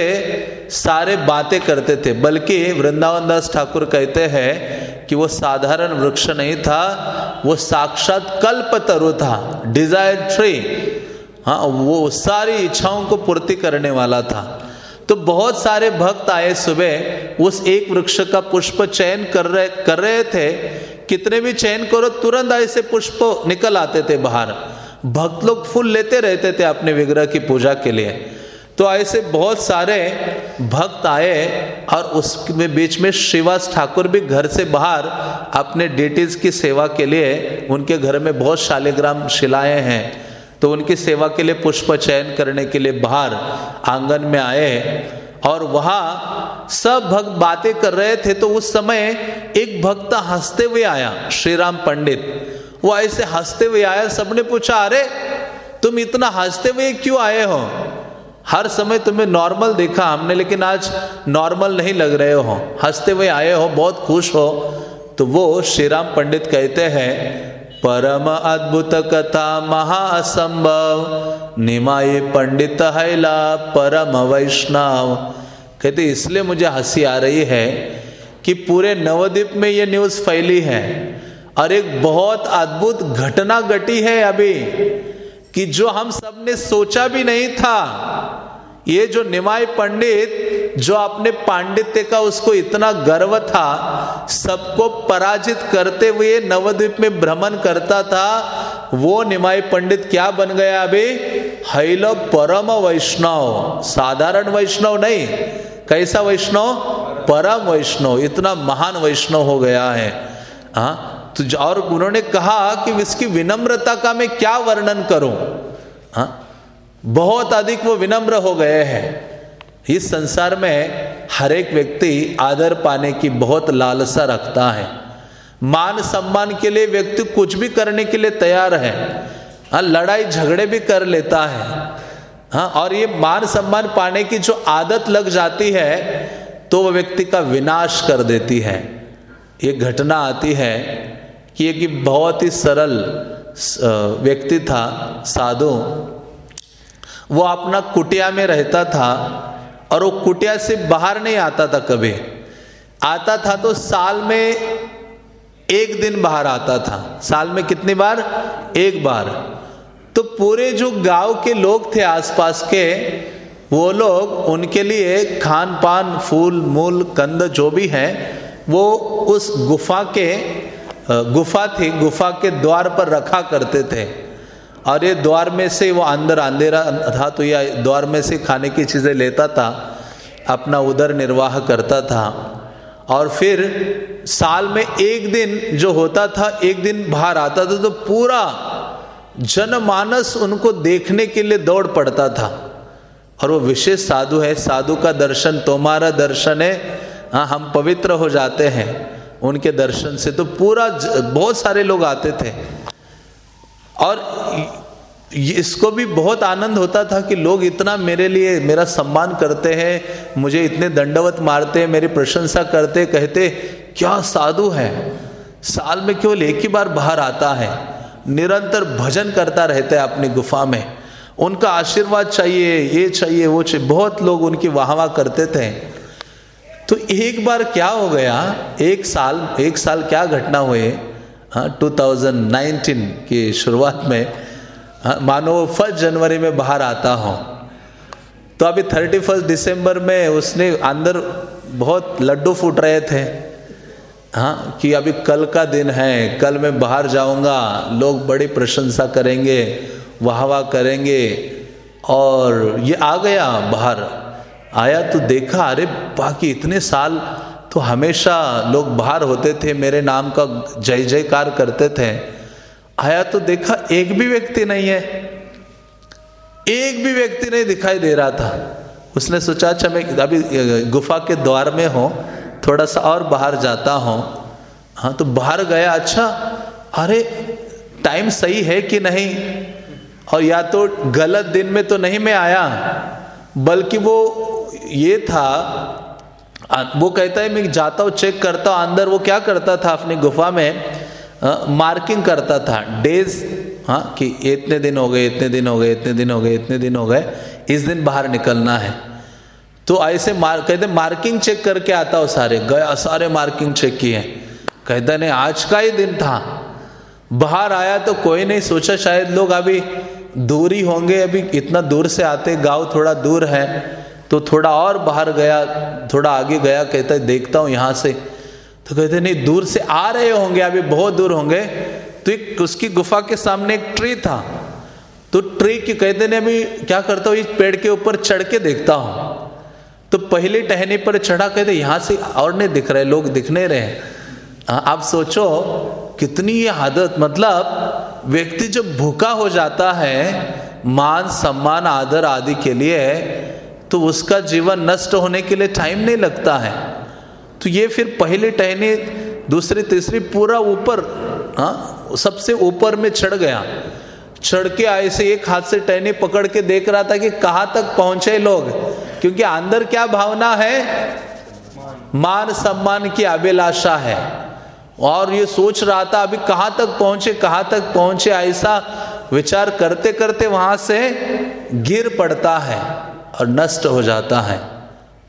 सारे बातें करते थे, बल्कि वृंदावन दास ठाकुर कहते हैं कि वो साधारण वृक्ष नहीं था, वो साक्षात कल्प तरु था डिज़ायर ट्री हाँ वो सारी इच्छाओं को पूर्ति करने वाला था। तो बहुत सारे भक्त आए सुबह, उस एक वृक्ष का पुष्प चयन कर रहे कर रहे थे। कितने भी चयन करो, तुरंत ऐसे पुष्प निकल आते थे बाहर। भक्त लोग फूल लेते रहते थे अपने विग्रह की पूजा के लिए। तो ऐसे बहुत सारे भक्त आए और उसमें बीच में श्रीवास ठाकुर भी घर से बाहर अपने डेटीज की सेवा के लिए, उनके घर में बहुत शालिग्राम शिलाएँ हैं। तो उनकी सेवा के लिए पुष्प चयन करने के लिए बाहर आँगन में आए और वहाँ सब भक्त बातें कर रहे थे तो उस समय एक भक्त हँसते हुए आया श्री राम पंडित। वो ऐसे हँसते हुए आया, सबने पूछा, अरे, तुम इतना हँसते हुए क्यों आए हो? हर समय तुम्हें नॉर्मल देखा हमने, लेकिन आज नॉर्मल नहीं लग रहे हो। हँसते हुए आए हो, बहुत खुश हो। तो वो श्री राम पंडित कहते हैं परम अद्भुत कथा महाअसंभव। निमाई पंडित हैला परम वैष्णव। कहते, इसलिए मुझे हँसी आ रही है कि पूरे नवद्वीप में ये न्यूज़ फैली है और एक बहुत अद्भुत घटना घटी है अभी कि जो हम सबने सोचा भी नहीं था, ये जो निमाय पंडित जो अपने पांडित्य का उसको इतना गर्व था, सबको पराजित करते हुए नवद्वीप में भ्रमण करता था, वो निमाय पंडित क्या बन गया अभी? हैल परम वैष्णव। साधारण वैष्णव नहीं। कैसा वैष्णव? परम वैष्णव। इतना महान वैष्णव हो गया है। हाँ तो और उन्होंने कहा कि इसकी विनम्रता का मैं क्या वर्णन करूँ? हाँ बहुत अधिक वो विनम्र हो गए हैं। इस संसार में हर एक व्यक्ति आदर पाने की बहुत लालसा रखता है। मान सम्मान के लिए व्यक्ति कुछ भी करने के लिए तैयार है। हाँ लड़ाई झगड़े भी कर लेता है। हाँ और ये मान सम्मान पाने की जो आदत लग जाती है तो वह व्यक्ति का विनाश कर देती है। ये घटना आती है कि एक बहुत ही सरल व्यक्ति था, साधु। वो अपना कुटिया में रहता था। और वो कुटिया से बाहर नहीं आता था कभी। आता था तो साल में एक दिन बाहर आता था। साल में कितनी बार? एक बार। तो पूरे जो गाँव के लोग थे आसपास के, वो लोग उनके लिए खान पान, फूल, मूल, कंद जो भी है, वो उस गुफा के, गुफा थी, गुफा के द्वार पर रखा करते थे। और ये द्वार में से वो अंदर अंधेरा था तो यह द्वार में से खाने की चीज़ें लेता था, अपना उधर निर्वाह करता था। और फिर साल में एक दिन जो होता था, एक दिन बाहर आता था तो पूरा जनमानस उनको देखने के लिए दौड़ पड़ता था। और वो विशेष साधु है, साधु का दर्शन, तुम्हारा दर्शन है। हाँ हम पवित्र हो जाते हैं उनके दर्शन से। तो पूरा बहुत सारे लोग आते थे। और इसको भी बहुत आनंद होता था कि लोग इतना मेरे लिए मेरा सम्मान करते हैं, मुझे इतने दंडवत मारते हैं, मेरी प्रशंसा करते कहते क्या साधु है? साल में केवल एक ही बार बाहर आता है। निरंतर भजन करता रहता है अपनी गुफा में। उनका आशीर्वाद चाहिए, ये चाहिए, वो चाहिए। बहुत लोग उनकी वाह वाह करते थे। तो एक बार क्या हो गया? एक साल एक साल क्या घटना हुए हाँ 2019 की शुरुआत में हाँ, मानो फ़र्स्ट जनवरी में बाहर आता हूँ। तो अभी थर्टी फ़र्स्ट दिसंबर में उसने अंदर बहुत लड्डू फूट रहे थे। हाँ कि अभी कल का दिन है कल मैं बाहर जाऊँगा लोग बड़ी प्रशंसा करेंगे वाह वाह करेंगे और ये आ गया बाहर। आया तो देखा अरे बाकी इतने साल तो हमेशा लोग बाहर होते थे, मेरे नाम का जय जयकार करते थे। आया तो देखा एक भी व्यक्ति नहीं है। एक भी व्यक्ति नहीं दिखाई दे रहा था। उसने सोचा अच्छा मैं अभी गुफा के द्वार में हूँ, थोड़ा सा और बाहर जाता हूँ। हाँ तो बाहर गया अच्छा अरे टाइम सही है कि नहीं? और या तो गलत दिन में तो नहीं मैं आया, बल्कि वो ये था वो कहता है मैं जाता हूँ चेक करता हूँ। अंदर वो क्या करता था अपनी गुफा में? आ, मार्किंग करता था। डेज़ हाँ कि इतने दिन हो गए इतने दिन हो गए इतने दिन हो गए इतने दिन हो गए इस दिन बाहर निकलना है। तो ऐसे मार कहते मार्किंग चेक करके आता हो सारे। गया सारे मार्किंग चेक किए। कहते नहीं आज का ही दिन था। बाहर आया तो कोई नहीं सोचा शायद लोग अभी दूरी होंगे अभी इतना दूर से आते गाँव थोड़ा दूर है। तो थोड़ा और बाहर गया थोड़ा आगे गया कहता है देखता हूँ यहाँ से। तो कहते नहीं दूर से आ रहे होंगे अभी बहुत दूर होंगे। तो एक उसकी गुफा के सामने एक ट्री था। तो ट्री की कहते ने अभी क्या करता हूँ इस पेड़ के ऊपर चढ़ के देखता हूँ। तो पहले टहनी पर चढ़ा कहते यहाँ से और नहीं दिख रहे लोग दिख नहीं रहे हाँ, आप सोचो कितनी ये आदत मतलब व्यक्ति जब भूखा हो जाता है मान सम्मान आदर आदि के लिए तो उसका जीवन नष्ट होने के लिए टाइम नहीं लगता है। तो ये फिर पहले टहनी, दूसरी, तीसरी पूरा ऊपर हाँ सबसे ऊपर में चढ़ गया। चढ़ के आए से एक हाथ से टहनी पकड़ के देख रहा था कि कहाँ तक पहुँचे लोग, क्योंकि अंदर क्या भावना है? मान सम्मान की अभिलाषा है। और ये सोच रहा था, अभी कहाँ तक पहुँचे, कहाँ तक पहुँचे? ऐसा विचार करते करते वहाँ से गिर पड़ता है। और नष्ट हो जाता है।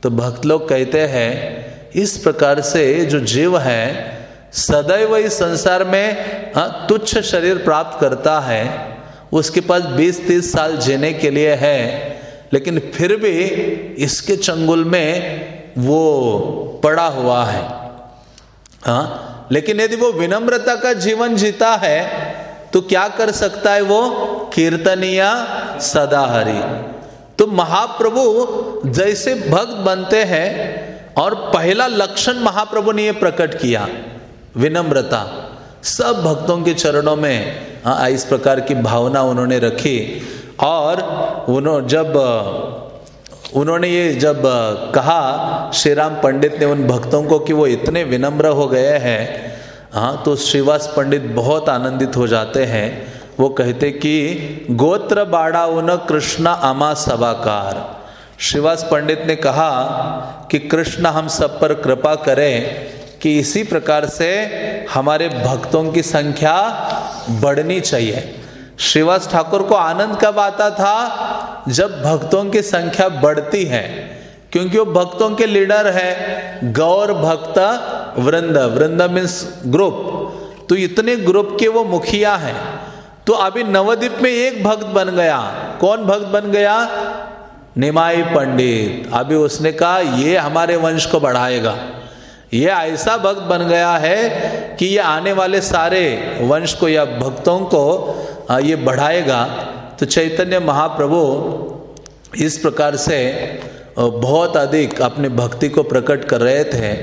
तो भक्त लोग कहते हैं इस प्रकार से जो जीव है सदैव इस संसार में हाँ, तुच्छ शरीर प्राप्त करता है। उसके पास 20-30 साल जीने के लिए है लेकिन फिर भी इसके चंगुल में वो पड़ा हुआ है। हाँ लेकिन यदि वो विनम्रता का जीवन जीता है तो क्या कर सकता है वो? कीर्तनिया सदा हरि तो महाप्रभु जैसे भक्त बनते हैं और पहला लक्षण महाप्रभु ने यह प्रकट किया, विनम्रता। सब भक्तों के चरणों में हाँ इस प्रकार की भावना उन्होंने रखी। और उन्होंने जब, उन्होंने ये जब कहा श्री राम पंडित ने उन भक्तों को कि वो इतने विनम्र हो गए हैं हाँ तो श्रीवास पंडित बहुत आनंदित हो जाते हैं। वो कहते कि, गोत्र बाड़ा उन कृष्ण अमा सभाकार। श्रीवास पंडित ने कहा कि, कृष्ण, हम सब पर कृपा करें कि इसी प्रकार से हमारे भक्तों की संख्या बढ़नी चाहिए। श्रीवास ठाकुर को आनंद कब आता था जब भक्तों की संख्या बढ़ती है, क्योंकि वो भक्तों के लीडर है। गौर भक्त वृंद वृंद मीन्स ग्रुप। तो इतने ग्रुप के वो मुखिया हैं। तो अभी नवद्वीप में एक भक्त बन गया। कौन भक्त बन गया? निमाई पंडित। अभी उसने कहा, ये हमारे वंश को बढ़ाएगा। ये ऐसा भक्त बन गया है कि ये आने वाले सारे वंश को या भक्तों को ये बढ़ाएगा। तो चैतन्य महाप्रभु इस प्रकार से बहुत अधिक अपनी भक्ति को प्रकट कर रहे थे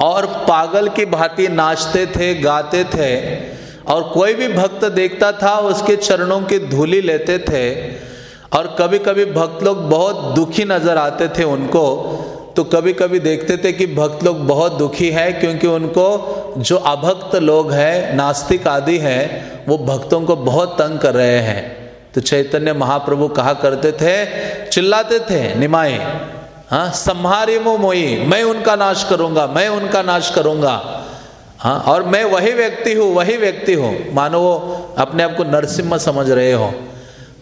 और पागल की भांति नाचते थे, गाते थे। और कोई भी भक्त देखता था, उसके चरणों की धूली लेते थे। और कभी कभी भक्त लोग बहुत दुखी नज़र आते थे उनको। तो कभी कभी देखते थे कि भक्त लोग बहुत दुखी है, क्योंकि उनको जो अभक्त लोग हैं, नास्तिक आदि हैं, वो भक्तों को बहुत तंग कर रहे हैं। तो चैतन्य महाप्रभु कहा करते थे, चिल्लाते थे, निमाए। हाँ संहारी मोई, मैं उनका नाश करूँगा, मैं उनका नाश करूँगा। हाँ और मैं वही व्यक्ति हूँ, वही व्यक्ति हूँ। मानो वो अपने आप को नरसिम्हा समझ रहे हो।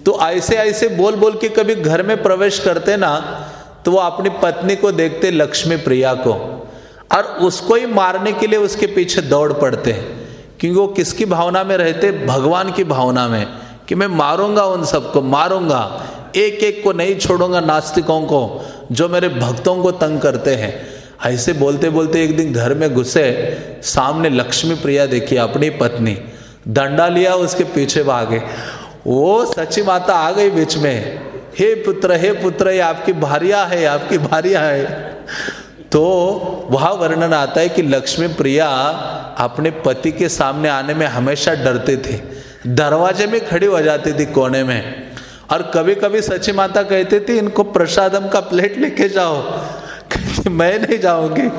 तो ऐसे ऐसे बोल बोल के कभी घर में प्रवेश करते ना तो वो अपनी पत्नी को देखते लक्ष्मी प्रिया को। और उसको ही मारने के लिए उसके पीछे दौड़ पड़ते। क्योंकि वो किसकी भावना में रहते? भगवान की भावना में। कि मैं मारूँगा उन सबको, मारूँगा। एक एक को नहीं छोड़ूँगा नास्तिकों को, जो मेरे भक्तों को तंग करते हैं। ऐसे बोलते बोलते एक दिन घर में घुसे, सामने लक्ष्मी प्रिया देखी अपनी पत्नी। दंडा लिया, उसके पीछे भागे। वो सची माता आ गई बीच में। हे पुत्र हे पुत्र, ये आपकी भारिया है आपकी भारिया है। तो वह वर्णन आता है कि लक्ष्मी प्रिया अपने पति के सामने आने में हमेशा डरते थे। दरवाजे में खड़ी हो जाती थी कोने में। और कभी कभी सची माता कहती थी, इनको प्रसादम का प्लेट लेके जाओ। मैं नहीं जाऊँगी।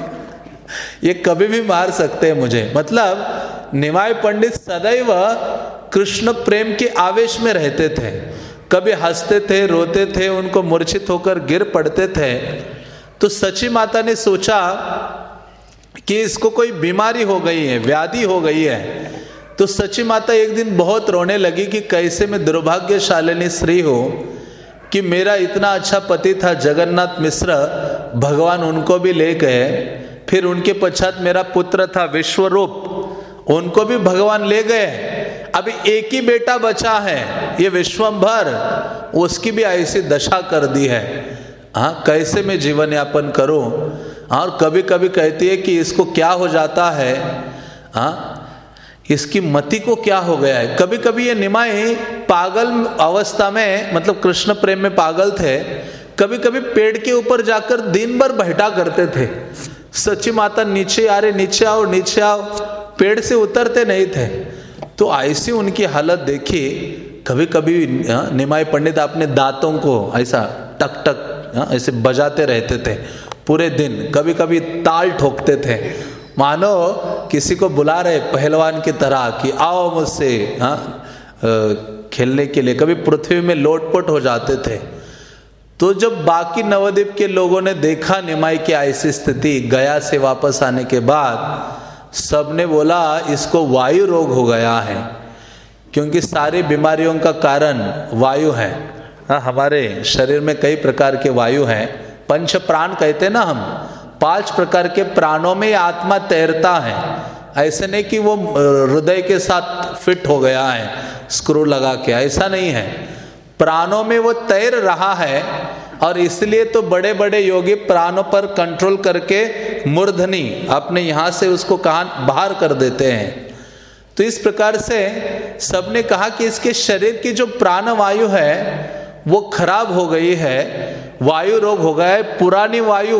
ये कभी भी मार सकते हैं मुझे। मतलब निमाय पंडित सदैव कृष्ण प्रेम के आवेश में रहते थे। कभी हँसते थे, रोते थे, उनको मूर्छित होकर गिर पड़ते थे। तो सची माता ने सोचा कि इसको कोई बीमारी हो गई है, व्याधि हो गई है। तो सची माता एक दिन बहुत रोने लगी कि कैसे मैं दुर्भाग्यशालिनी स्त्री हो। कि मेरा इतना अच्छा पति था जगन्नाथ मिश्र, भगवान उनको भी ले गए। फिर उनके पश्चात मेरा पुत्र था विश्वरूप, उनको भी भगवान ले गए। अभी एक ही बेटा बचा है, ये विश्वभर, उसकी भी ऐसी दशा कर दी है। हाँ कैसे मैं जीवन यापन करूँ और कभी कभी कहती है कि इसको क्या हो जाता है? हाँ इसकी मति को क्या हो गया है? कभी कभी ये निमाई पागल अवस्था में मतलब कृष्ण प्रेम में पागल थे कभी कभी पेड़ के ऊपर जाकर दिन भर बैठा करते थे। सच्ची माता नीचे आ रहे नीचे आओ नीचे आओ। पेड़ से उतरते नहीं थे। तो ऐसी उनकी हालत देखी कभी कभी हाँ, निमाई पंडित अपने दांतों को ऐसा टक टक हाँ, ऐसे बजाते रहते थे। पूरे दिन कभी कभी ताल ठोकते थे। मानो किसी को बुला रहे पहलवान की तरह कि आओ मुझसे हाँ खेलने के लिए। कभी पृथ्वी में लोटपोट हो जाते थे। तो जब बाकी नवद्वीप के लोगों ने देखा निमाई की ऐसी स्थिति, गया से वापस आने के बाद सबने बोला, इसको वायु रोग हो गया है, क्योंकि सारी बीमारियों का कारण वायु है। हाँ हमारे शरीर में कई प्रकार के वायु हैं। पंच प्राण कहते ना हम पाँच प्रकार के प्राणों में आत्मा तैरता है। ऐसे नहीं कि वो हृदय के साथ फिट हो गया है स्क्रू लगा के, ऐसा नहीं है। प्राणों में वो तैर रहा है और इसलिए तो बड़े बड़े योगी प्राणों पर कंट्रोल करके मूर्धनी अपने यहाँ से उसको कहा, बाहर कर देते हैं। तो इस प्रकार से सबने कहा कि इसके शरीर की जो प्राण वायु है, वो खराब हो गई है, वायु रोग हो गया है, पुरानी वायु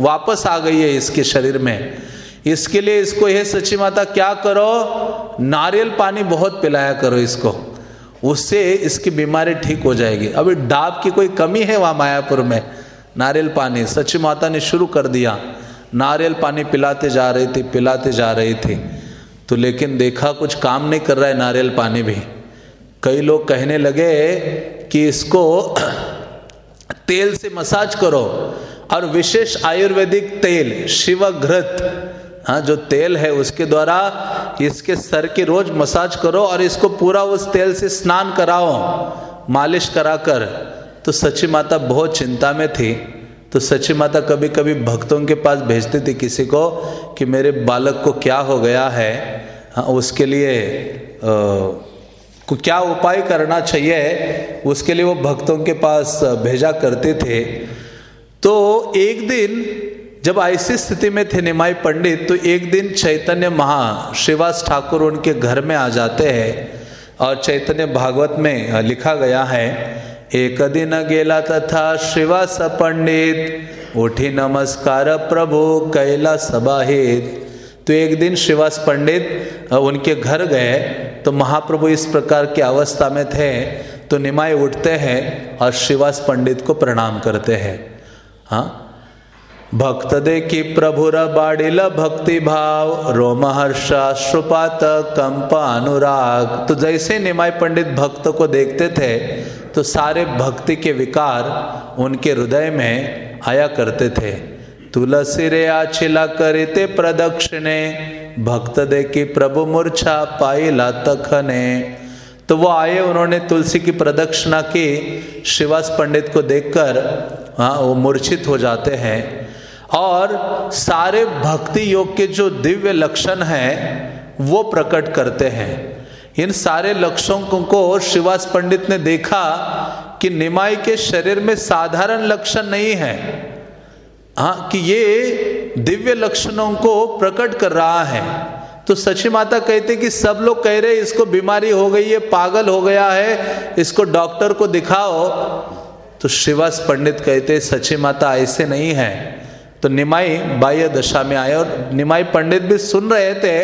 वापस आ गई है इसके शरीर में। इसके लिए इसको यह सची माता, क्या करो? नारियल पानी बहुत पिलाया करो इसको। उससे इसकी बीमारी ठीक हो जाएगी। अभी डाब की कोई कमी है वहाँ मायापुर में? नारियल पानी सची माता ने शुरू कर दिया। नारियल पानी पिलाते जा रही थी, पिलाते जा रही थी। तो लेकिन देखा कुछ काम नहीं कर रहा है नारियल पानी भी। कई लोग कहने लगे कि इसको तेल से मसाज करो। और विशेष आयुर्वेदिक तेल शिवघृत हाँ जो तेल है उसके द्वारा इसके सर की रोज मसाज करो और इसको पूरा उस तेल से स्नान कराओ मालिश कराकर। तो सची माता बहुत चिंता में थी। तो सची माता कभी कभी भक्तों के पास भेजती थी किसी को कि मेरे बालक को क्या हो गया है। हाँ उसके लिए आ, क्या उपाय करना चाहिए उसके लिए वो भक्तों के पास भेजा करते थे। तो एक दिन जब ऐसी स्थिति में थे निमाई पंडित तो एक दिन चैतन्य महा श्रीवास ठाकुर उनके घर में आ जाते हैं और चैतन्य भागवत में लिखा गया है, एक दिन गेला तथा श्रीवास पंडित, उठी नमस्कार प्रभु कैला सबाहित तो एक दिन श्रीवास पंडित उनके घर गए तो महाप्रभु इस प्रकार की अवस्था में थे तो निमाय उठते हैं और श्रीवास पंडित को प्रणाम करते हैं। हाँ? भक्त देखी प्रभुर बाड़िल भक्ति भाव रोमहर्षाश्रुपात कंप अनुराग तो जैसे निमाय पंडित भक्त को देखते थे तो सारे भक्ति के विकार उनके हृदय में आया करते थे। तुलसी रे आछिला करते प्रदक्षिणे, भक्त दे देखी प्रभु मूर्छा पाई लातखने तो वो आए, उन्होंने तुलसी की प्रदक्षिणा की, शिवास पंडित को देखकर हाँ वो मूर्छित हो जाते हैं। और सारे भक्ति योग के जो दिव्य लक्षण हैं, वो प्रकट करते हैं। इन सारे लक्षणों को शिवास पंडित ने देखा कि निमाई के शरीर में साधारण लक्षण नहीं है। हाँ कि ये दिव्य लक्षणों को प्रकट कर रहा है। तो सची माता कहते कि सब लोग कह रहे इसको बीमारी हो गई है, पागल हो गया है, इसको डॉक्टर को दिखाओ। तो शिवास पंडित कहते सची माता ऐसे नहीं है। तो निमाई बाह्य दशा में आए और निमाई पंडित भी सुन रहे थे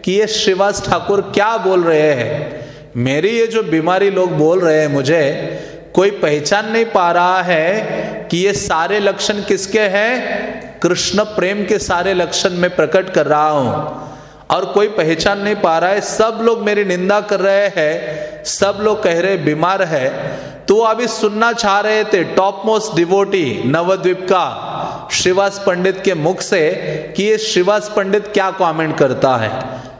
कि ये श्रीवास ठाकुर क्या बोल रहे हैं। मेरी ये जो बीमारी लोग बोल रहे हैं मुझे, कोई पहचान नहीं पा रहा है कि ये सारे लक्षण किसके हैं? कृष्ण प्रेम के सारे लक्षण में प्रकट कर रहा हूँ। और कोई पहचान नहीं पा रहा है। सब लोग मेरी निंदा कर रहे हैं, सब लोग कह रहे बीमार है। तो अभी सुनना चाह रहे थे टॉप मोस्ट डिवोटी नवद्वीप का, श्रीवास पंडित के मुख से, कि ये श्रीवास पंडित क्या कमेंट करता है?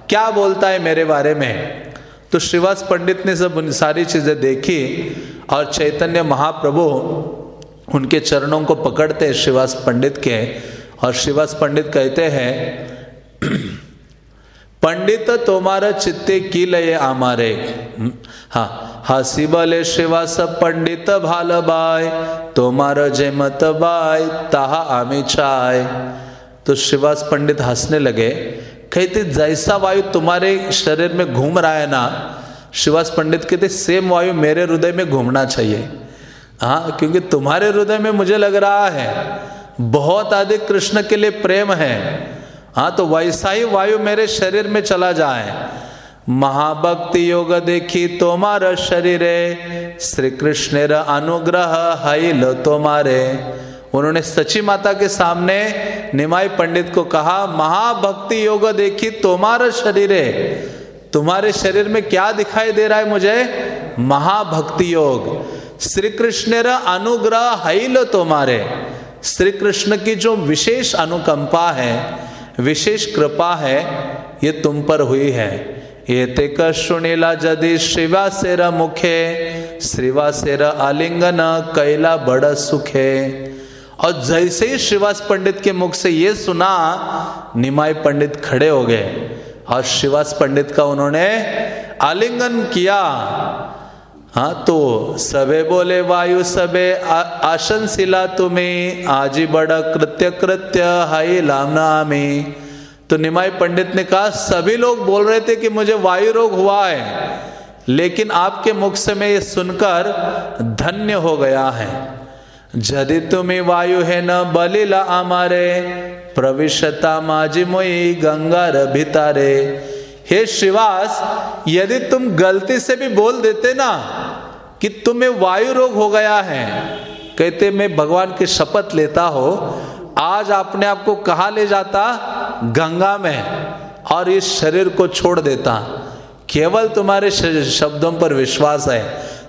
क्या बोलता है मेरे बारे में? तो श्रीवास पंडित ने सब उन सारी चीज़ें देखी और चैतन्य महाप्रभु उनके चरणों को पकड़ते श्रीवास पंडित के, और श्रीवास पंडित कहते हैं पंडित तुम्हारा चित्ते की लय आमारे। हा हसी बले श्रीवास पंडित भाल बाय। तुम्हारा जय मत बाय, ताहा आमी चाय। तो श्रीवास पंडित हंसने लगे, कहते, जैसा वायु तुम्हारे शरीर में घूम रहा है ना, शिवास पंडित कहते सेम वायु मेरे हृदय में घूमना चाहिए। हाँ क्योंकि तुम्हारे हृदय में मुझे लग रहा है, बहुत अधिक कृष्ण के लिए प्रेम है। हाँ तो वैसा ही वायु मेरे शरीर में चला जाए। महाभक्ति योग देखी तुम्हारा शरीर। श्री कृष्ण अनुग्रह हईल तुम्हारे उन्होंने सची माता के सामने निमाई पंडित को कहा, महाभक्ति योग देखी तुम्हारा शरीर। तुम्हारे शरीर में क्या दिखाई दे रहा है मुझे? महाभक्ति योग। श्री कृष्ण अनुग्रह हैल तुम्हारे श्री कृष्ण की जो विशेष अनुकंपा है विशेष कृपा है, ये तुम पर हुई है। ये सुनीला जदि श्रीवासेर मुखे श्रीवासेर आलिंगन कैला बड़ सुखे। और जैसे ही श्रीवास पंडित के मुख से ये सुना, निमाई पंडित खड़े हो गए। और श्रीवास पंडित का उन्होंने आलिंगन किया। हाँ तो सबे बोले, वायु सबे आशन शिला तुम्हें, आजी बड़ा कृत्य कृत्य हाई लामनामी तो निमाई पंडित ने कहा, सभी लोग बोल रहे थे कि मुझे वायु रोग हुआ है, लेकिन आपके मुख से मैं ये सुनकर धन्य हो गया है। जदि तुम्हें वायु है न, बलिला आमारे प्रविशता माजी मोई गंगा भितारे हे श्रीवास यदि तुम गलती से भी बोल देते ना कि तुम्हें वायु रोग हो गया है, कहते मैं भगवान की शपथ लेता हो, आज आपने आपको कहा ले जाता? गंगा में, और इस शरीर को छोड़ देता। केवल तुम्हारे शब्दों पर विश्वास है।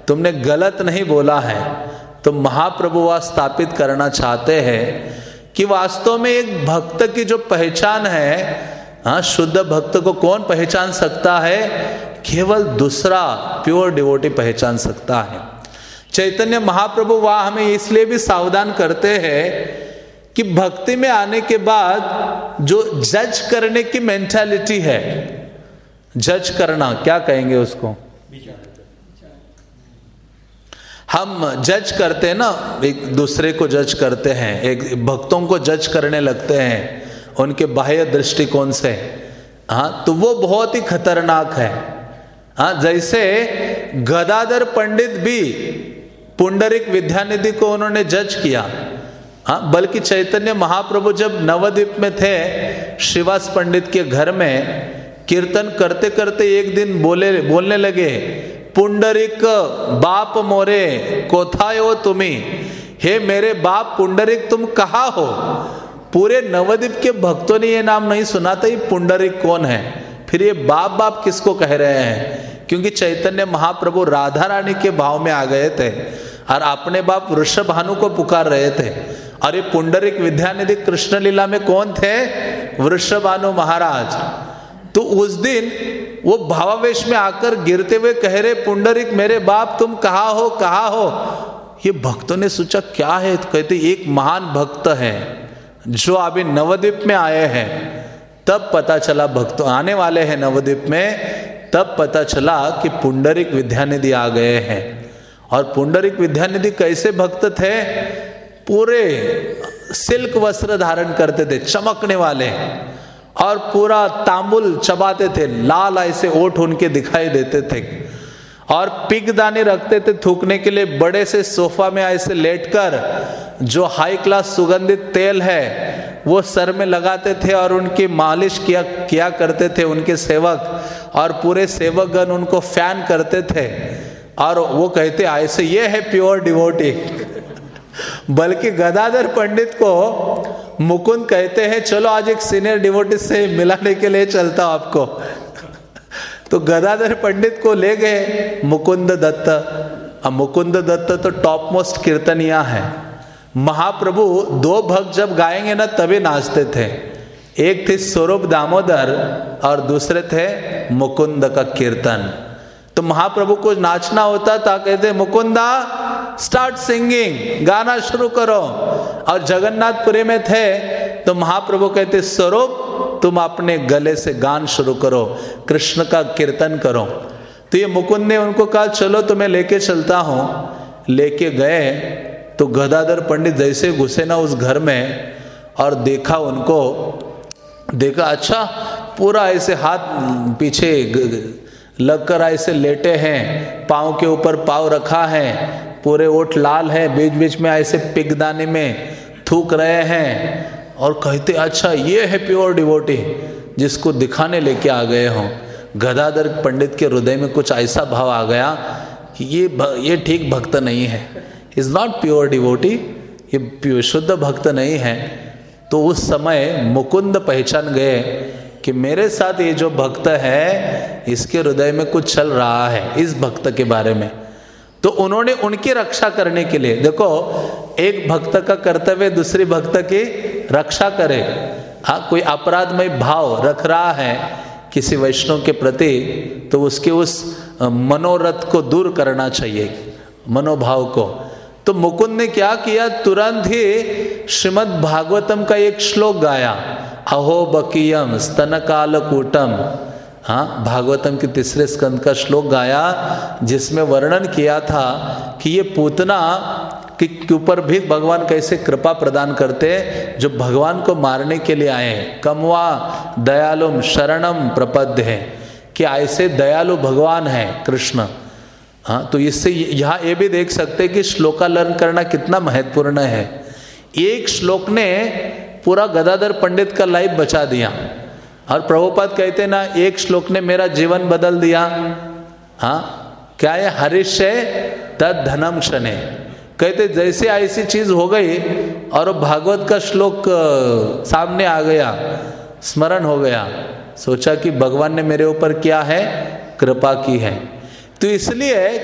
तुमने गलत नहीं बोला है। तो महाप्रभु वह स्थापित करना चाहते हैं कि वास्तव में एक भक्त की जो पहचान है हाँ शुद्ध भक्त को कौन पहचान सकता है? केवल दूसरा प्योर डिवोटी पहचान सकता है। चैतन्य महाप्रभु वह हमें इसलिए भी सावधान करते हैं कि भक्ति में आने के बाद जो जज करने की मेंटालिटी है जज करना, क्या कहेंगे उसको? हम जज करते हैं ना, एक दूसरे को जज करते हैं, एक भक्तों को जज करने लगते हैं। उनके बाह्य दृष्टिकोण से। हाँ तो वो बहुत ही खतरनाक है। हाँ जैसे गदाधर पंडित भी पुंडरिक विद्यानिधि को उन्होंने जज किया। हाँ बल्कि चैतन्य महाप्रभु जब नवद्वीप में थे, श्रीवास पंडित के घर में कीर्तन करते करते एक दिन बोले, बोलने लगे, पुंडरिक, बाप मोरे कोथायो तुम्ही? हे मेरे बाप, पुंडरिक, तुम कहा हो? पूरे नवद्वीप के भक्तों ने ये नाम नहीं सुना था, ये पुंडरिक कौन है? फिर ये बाप बाप किसको कह रहे हैं? क्योंकि चैतन्य महाप्रभु राधा रानी के भाव में आ गए थे और अपने बाप वृषभानु को पुकार रहे थे। और ये पुंडरिक विद्यानिधि कृष्ण लीला में कौन थे? वृषभानु महाराज। तो उस दिन वो भावावेश में आकर गिरते हुए कह रहे, पुंडरिक, मेरे बाप, तुम कहा हो? कहा हो? ये भक्तों ने सोचा, क्या है? तो कहते, एक महान भक्त है। जो अभी नवद्वीप में आए हैं, तब पता चला भक्तों आने वाले हैं नवद्वीप में, तब पता चला कि पुंडरिक विद्यानिधि आ गए हैं। और पुंडरिक विद्यानिधि कैसे भक्त थे? पूरे सिल्क वस्त्र धारण करते थे, चमकने वाले। और पूरा तांबुल चबाते थे, लाल ऐसे ओठ उनके दिखाई देते थे। और पिग दाने रखते थे थूकने के लिए, बड़े से सोफा में ऐसे लेटकर, जो हाई क्लास सुगंधित तेल है, वो सर में लगाते थे और उनकी मालिश किया किया करते थे उनके सेवक, और पूरे सेवकगण उनको फ़ैन करते थे, और वो कहते ऐसे ये है प्योर डिवोटी बल्कि गदाधर पंडित को मुकुंद कहते हैं, चलो आज एक सीनियर डिवोटी से मिलाने के लिए चलता आपको. तो गदाधर पंडित को ले गए मुकुंद दत्त। अब मुकुंद दत्त तो टॉप मोस्ट कीर्तनिया है। महाप्रभु दो भक्त जब गाएँगे ना, तभी नाचते थे। एक थे स्वरूप दामोदर और दूसरे थे मुकुंद का कीर्तन। तो महाप्रभु को नाचना होता था, कहते, मुकुंदा स्टार्ट सिंगिंग गाना शुरू करो। और जगन्नाथपुरी में थे तो महाप्रभु कहते स्वरूप तुम अपने गले से गान शुरू करो, कृष्ण का कीर्तन करो। तो ये मुकुंद ने उनको कहा, चलो तुम्हें लेके चलता हूँ। लेके गए तो गदाधर पंडित जैसे घुसे ना उस घर में और देखा उनको, देखा अच्छा पूरा ऐसे हाथ पीछे लगकर ऐसे लेटे हैं, पाँव के ऊपर पाव रखा है, पूरे ओठ लाल है बीच बीच में ऐसे पिगदाने में थूक रहे हैं। और कहते अच्छा ये है प्योर डिवोटी जिसको दिखाने लेके आ गए हों। गदाधर पंडित के हृदय में कुछ ऐसा भाव आ गया कि ये ये ठीक भक्त नहीं है। इज़ नॉट प्योर डिवोटी ये शुद्ध भक्त नहीं है। तो उस समय मुकुंद पहचान गए कि मेरे साथ ये जो भक्त है, इसके हृदय में कुछ चल रहा है, इस भक्त के बारे में। तो उन्होंने उनकी रक्षा करने के लिए, देखो, एक भक्त का कर्तव्य दूसरी भक्त की रक्षा करे। हाँ कोई अपराधमय भाव रख रहा है किसी वैष्णव के प्रति तो उसके उस मनोरथ को दूर करना चाहिए, मनोभाव को। तो मुकुंद ने क्या किया? तुरंत ही श्रीमद भागवतम का एक श्लोक गाया। अहो बकीयम स्तन काल कूटम हाँ भागवतम के तीसरे स्कंद का श्लोक गाया, जिसमें वर्णन किया था कि ये पूतना के ऊपर भी भगवान कैसे कृपा प्रदान करते जो भगवान को मारने के लिए आए हैं। कमवा दयालुम शरणम प्रपद्य है। कि ऐसे दयालु भगवान है कृष्ण। हाँ तो इससे यहाँ ये भी देख सकते हैं कि श्लोका लर्न करना कितना महत्वपूर्ण है। एक श्लोक ने पूरा गदाधर पंडित का लाइफ बचा दिया। और प्रभुपाद कहते ना, एक श्लोक ने मेरा जीवन बदल दिया। हाँ क्या है हरिष्य तद धनम क्षणे कहते जैसे ऐसी चीज़ हो गई और भागवत का श्लोक सामने आ गया, स्मरण हो गया। सोचा कि भगवान ने मेरे ऊपर क्या है? कृपा की है। तो इसलिए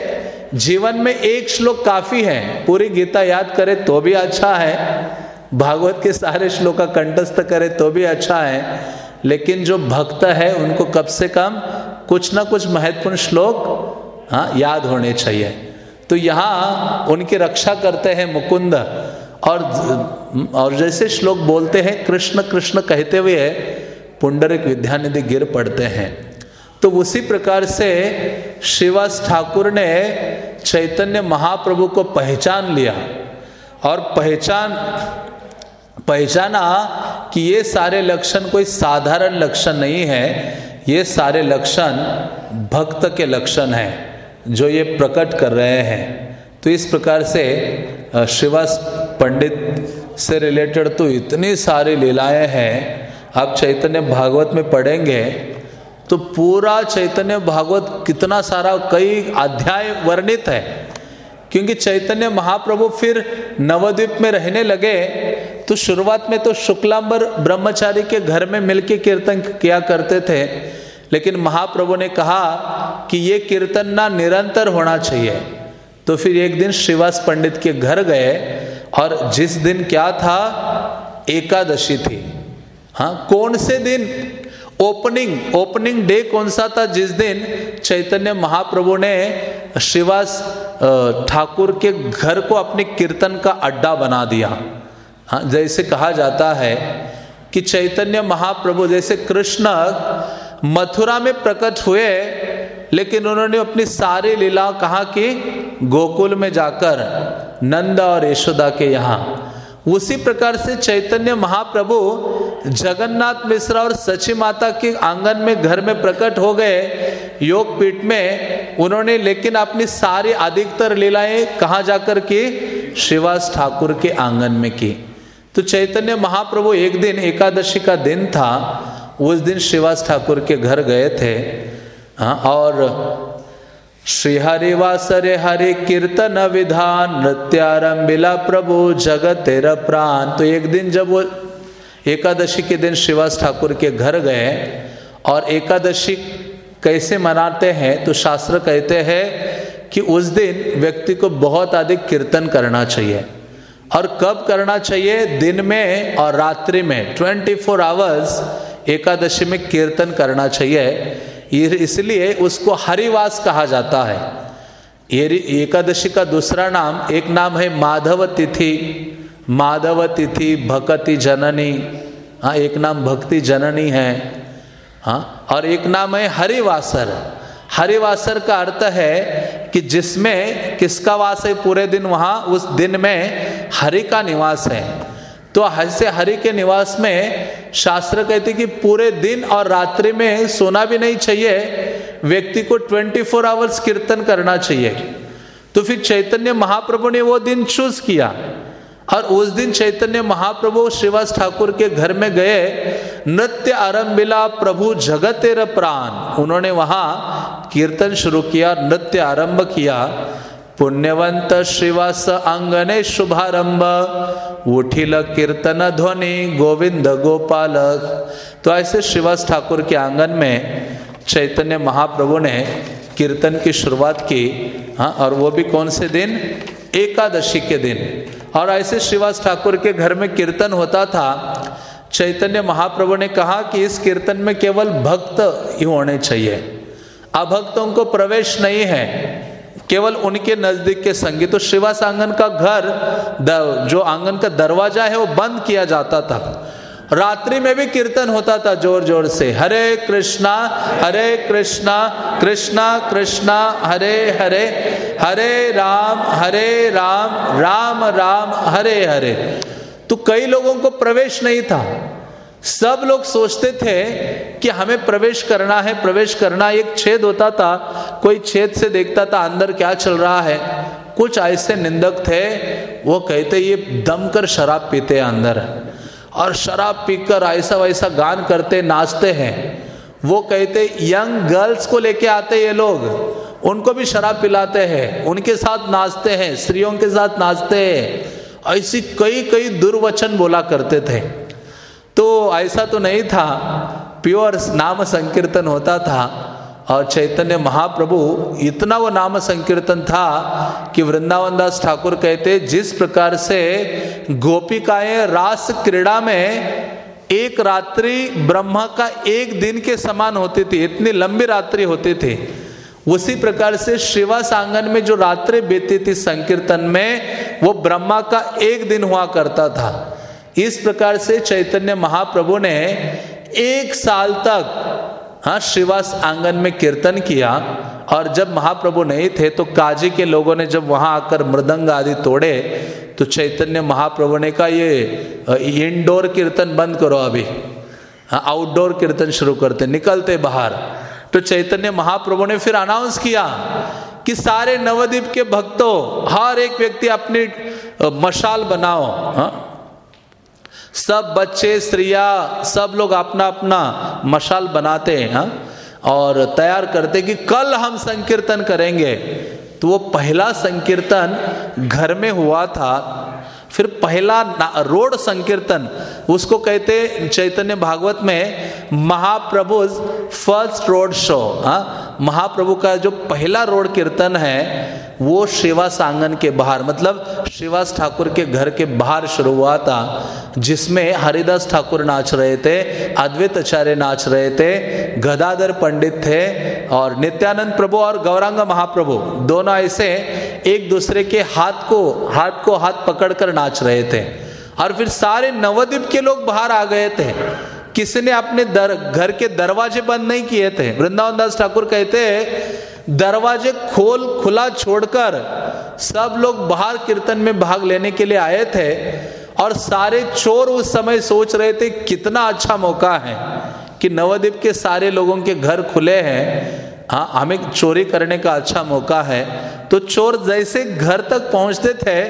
जीवन में एक श्लोक काफ़ी है। पूरी गीता याद करे तो भी अच्छा है। भागवत के सारे श्लोक का कंठस्थ करे तो भी अच्छा है। लेकिन जो भक्त है, उनको कम से कम कुछ ना कुछ महत्वपूर्ण श्लोक हाँ याद होने चाहिए। तो यहाँ उनकी रक्षा करते हैं मुकुंद। और और जैसे श्लोक बोलते हैं, कृष्ण कृष्ण कहते हुए पुंडरिक विद्यानिधि गिर पड़ते हैं। तो उसी प्रकार से श्रीवास ठाकुर ने चैतन्य महाप्रभु को पहचान लिया। और पहचान, पहचाना कि ये सारे लक्षण कोई साधारण लक्षण नहीं है, ये सारे लक्षण भक्त के लक्षण हैं। जो ये प्रकट कर रहे हैं। तो इस प्रकार से श्रीवास पंडित से रिलेटेड तो इतनी सारी लीलाएँ हैं। आप चैतन्य भागवत में पढ़ेंगे तो पूरा चैतन्य भागवत कितना सारा कई अध्याय वर्णित है। क्योंकि चैतन्य महाप्रभु फिर नवद्वीप में रहने लगे तो शुरुआत में तो शुक्लांबर ब्रह्मचारी के घर में मिलके कीर्तन किया करते थे। लेकिन महाप्रभु ने कहा कि ये कीर्तन ना निरंतर होना चाहिए। तो फिर एक दिन श्रीवास पंडित के घर गए और जिस दिन क्या था? एकादशी थी। हाँ कौन से दिन? ओपनिंग। ओपनिंग डे कौन सा था जिस दिन? चैतन्य महाप्रभु ने श्रीवास ठाकुर के घर को अपने कीर्तन का अड्डा बना दिया। हाँ जैसे कहा जाता है कि चैतन्य महाप्रभु, जैसे कृष्ण मथुरा में प्रकट हुए, लेकिन उन्होंने अपनी सारी लीला कहा कि गोकुल में जाकर नंदा और यशोदा के यहाँ। उसी प्रकार से चैतन्य महाप्रभु जगन्नाथ मिश्रा और सची माता के आँगन में घर में प्रकट हो गए। योग पीठ में उन्होंने लेकिन अपनी सारी अधिकतर लीलाएँ कहा जाकर की श्रीवास ठाकुर के आँगन में की। तो चैतन्य महाप्रभु एक दिन एकादशी का दिन था। उस दिन श्रीवास ठाकुर के घर गए थे हाँ और श्री हरिवासरे हरि कीर्तन विधान नृत्यारंबिला प्रभु जगत तेरा प्राण। तो एक दिन जब वो एकादशी के दिन श्रीवास ठाकुर के घर गए, और एकादशी कैसे मनाते हैं तो शास्त्र कहते हैं कि उस दिन व्यक्ति को बहुत अधिक कीर्तन करना चाहिए। और कब करना चाहिए? दिन में और रात्रि में। 24 फोर आवर्स एकादशी में कीर्तन करना चाहिए। इसलिए उसको हरिवास कहा जाता है। एकादशी का दूसरा नाम, एक नाम है माधव तिथि। माधव तिथि, भक्ति जननी। हाँ एक नाम भक्ति जननी है। हाँ और एक नाम है हरिवासर। हरिवासर का अर्थ है कि जिसमें किसका वास है पूरे दिन? वहाँ उस दिन में हरि का निवास है। तो ऐसे हरि के निवास में शास्त्र कहते कि पूरे दिन और रात्रि में सोना भी नहीं चाहिए, व्यक्ति को 24 फोर आवर्स कीर्तन करना चाहिए। तो फिर चैतन्य महाप्रभु ने वो दिन चूज़ किया। और उस दिन चैतन्य महाप्रभु श्रीवास ठाकुर के घर में गए, नृत्य आरंभिला प्रभु जगतेर प्राण। उन्होंने वहाँ कीर्तन शुरू किया, नृत्य आरंभ किया। पुण्यवंत श्रीवास अंगने शुभारंभ, उठिल कीर्तन ध्वनि गोविंद गोपाल। तो ऐसे श्रीवास ठाकुर के आँगन में चैतन्य महाप्रभु ने कीर्तन की शुरुआत की हाँ और वो भी कौन से दिन? एकादशी के दिन। और ऐसे श्रीवास ठाकुर के घर में कीर्तन होता था, चैतन्य महाप्रभु ने कहा कि इस कीर्तन में केवल भक्त ही होने चाहिए। अभक्तों को प्रवेश नहीं है केवल उनके नज़दीक के संगीत तो श्रीवास आँगन का घर जो आँगन का दरवाज़ा है, वो बंद किया जाता था। रात्रि में भी कीर्तन होता था ज़ोर ज़ोर से, हरे कृष्णा हरे कृष्णा कृष्णा कृष्णा, हरे हरे हरे राम हरे राम राम राम, हरे हरे। तो कई लोगों को प्रवेश नहीं था। सब लोग सोचते थे कि हमें प्रवेश करना है, प्रवेश करना, एक छेद होता था, कोई छेद से देखता था अंदर क्या चल रहा है। कुछ ऐसे निंदक थे, वो कहते, ये दम कर शराब पीते हैं अंदर। और शराब पीकर ऐसा वैसा गान करते, नाचते हैं। वो कहते, यंग गर्ल्स को लेके आते ये लोग। उनको भी शराब पिलाते हैं, उनके साथ नाचते हैं, स्त्रियों के साथ नाचते हैं। ऐसी कई कई दुर्वचन बोला करते थे। तो ऐसा तो नहीं था। प्योर नाम संकीर्तन होता था और चैतन्य महाप्रभु इतना वो नाम संकीर्तन था कि वृंदावन दास ठाकुर कहते, जिस प्रकार से गोपिकाएँ रास क्रीड़ा में एक रात्रि ब्रह्मा का एक दिन के समान होती थी, इतनी लंबी रात्रि होती थी, उसी प्रकार से श्रीवास आँगन में जो रात्रि बीती थी संकीर्तन में, वो ब्रह्मा का एक दिन हुआ करता था। इस प्रकार से चैतन्य महाप्रभु ने एक साल तक हाँ श्रीवास आँगन में कीर्तन किया। और जब महाप्रभु नहीं थे तो काजी के लोगों ने जब वहाँ आकर मृदंग आदि तोड़े तो चैतन्य महाप्रभु ने कहा, ये इंडोर कीर्तन बंद करो अभी। हाँ आउटडोर कीर्तन शुरू करते, निकलते बाहर। तो चैतन्य महाप्रभु ने फिर अनाउंस किया कि सारे नवद्वीप के भक्तों, हर एक व्यक्ति अपनी मशाल बनाओ। हाँ सब बच्चे, स्त्रिया, सब लोग अपना अपना मशाल बनाते हैं, हा? और तैयार करते कि कल हम संकीर्तन करेंगे तो वो पहला संकीर्तन घर में हुआ था, फिर पहला रोड संकीर्तन उसको कहते चैतन्य भागवत में महाप्रभु फ़र्स्ट रोड शो हाँ? महाप्रभु का जो पहला रोड कीर्तन है, वो श्रीवास आँगन के बाहर मतलब श्रीवास ठाकुर के घर के बाहर शुरू हुआ था, जिसमें हरिदास ठाकुर नाच रहे थे, अद्वैत आचार्य नाच रहे थे, गदाधर पंडित थे, और नित्यानंद प्रभु और गौरांग महाप्रभु, दोनों ऐसे एक दूसरे के हाथ को हाथ को हाथ पकड़कर नाच रहे थे। और फिर सारे नवद्वीप के लोग बाहर आ गए थे। किसी ने अपने दर, घर के दरवाजे बंद नहीं किए थे? वृंदावन दास ठाकुर कहते दरवाजे खोल खुला छोड़कर सब लोग बाहर कीर्तन में भाग लेने के लिए आए थे और सारे चोर उस समय सोच रहे थे कितना अच्छा मौका है कि नवद्वीप के सारे लोगों के घर खुले हैं। हाँ हमें चोरी करने का अच्छा मौका है। तो चोर जैसे घर तक पहुँचते थे,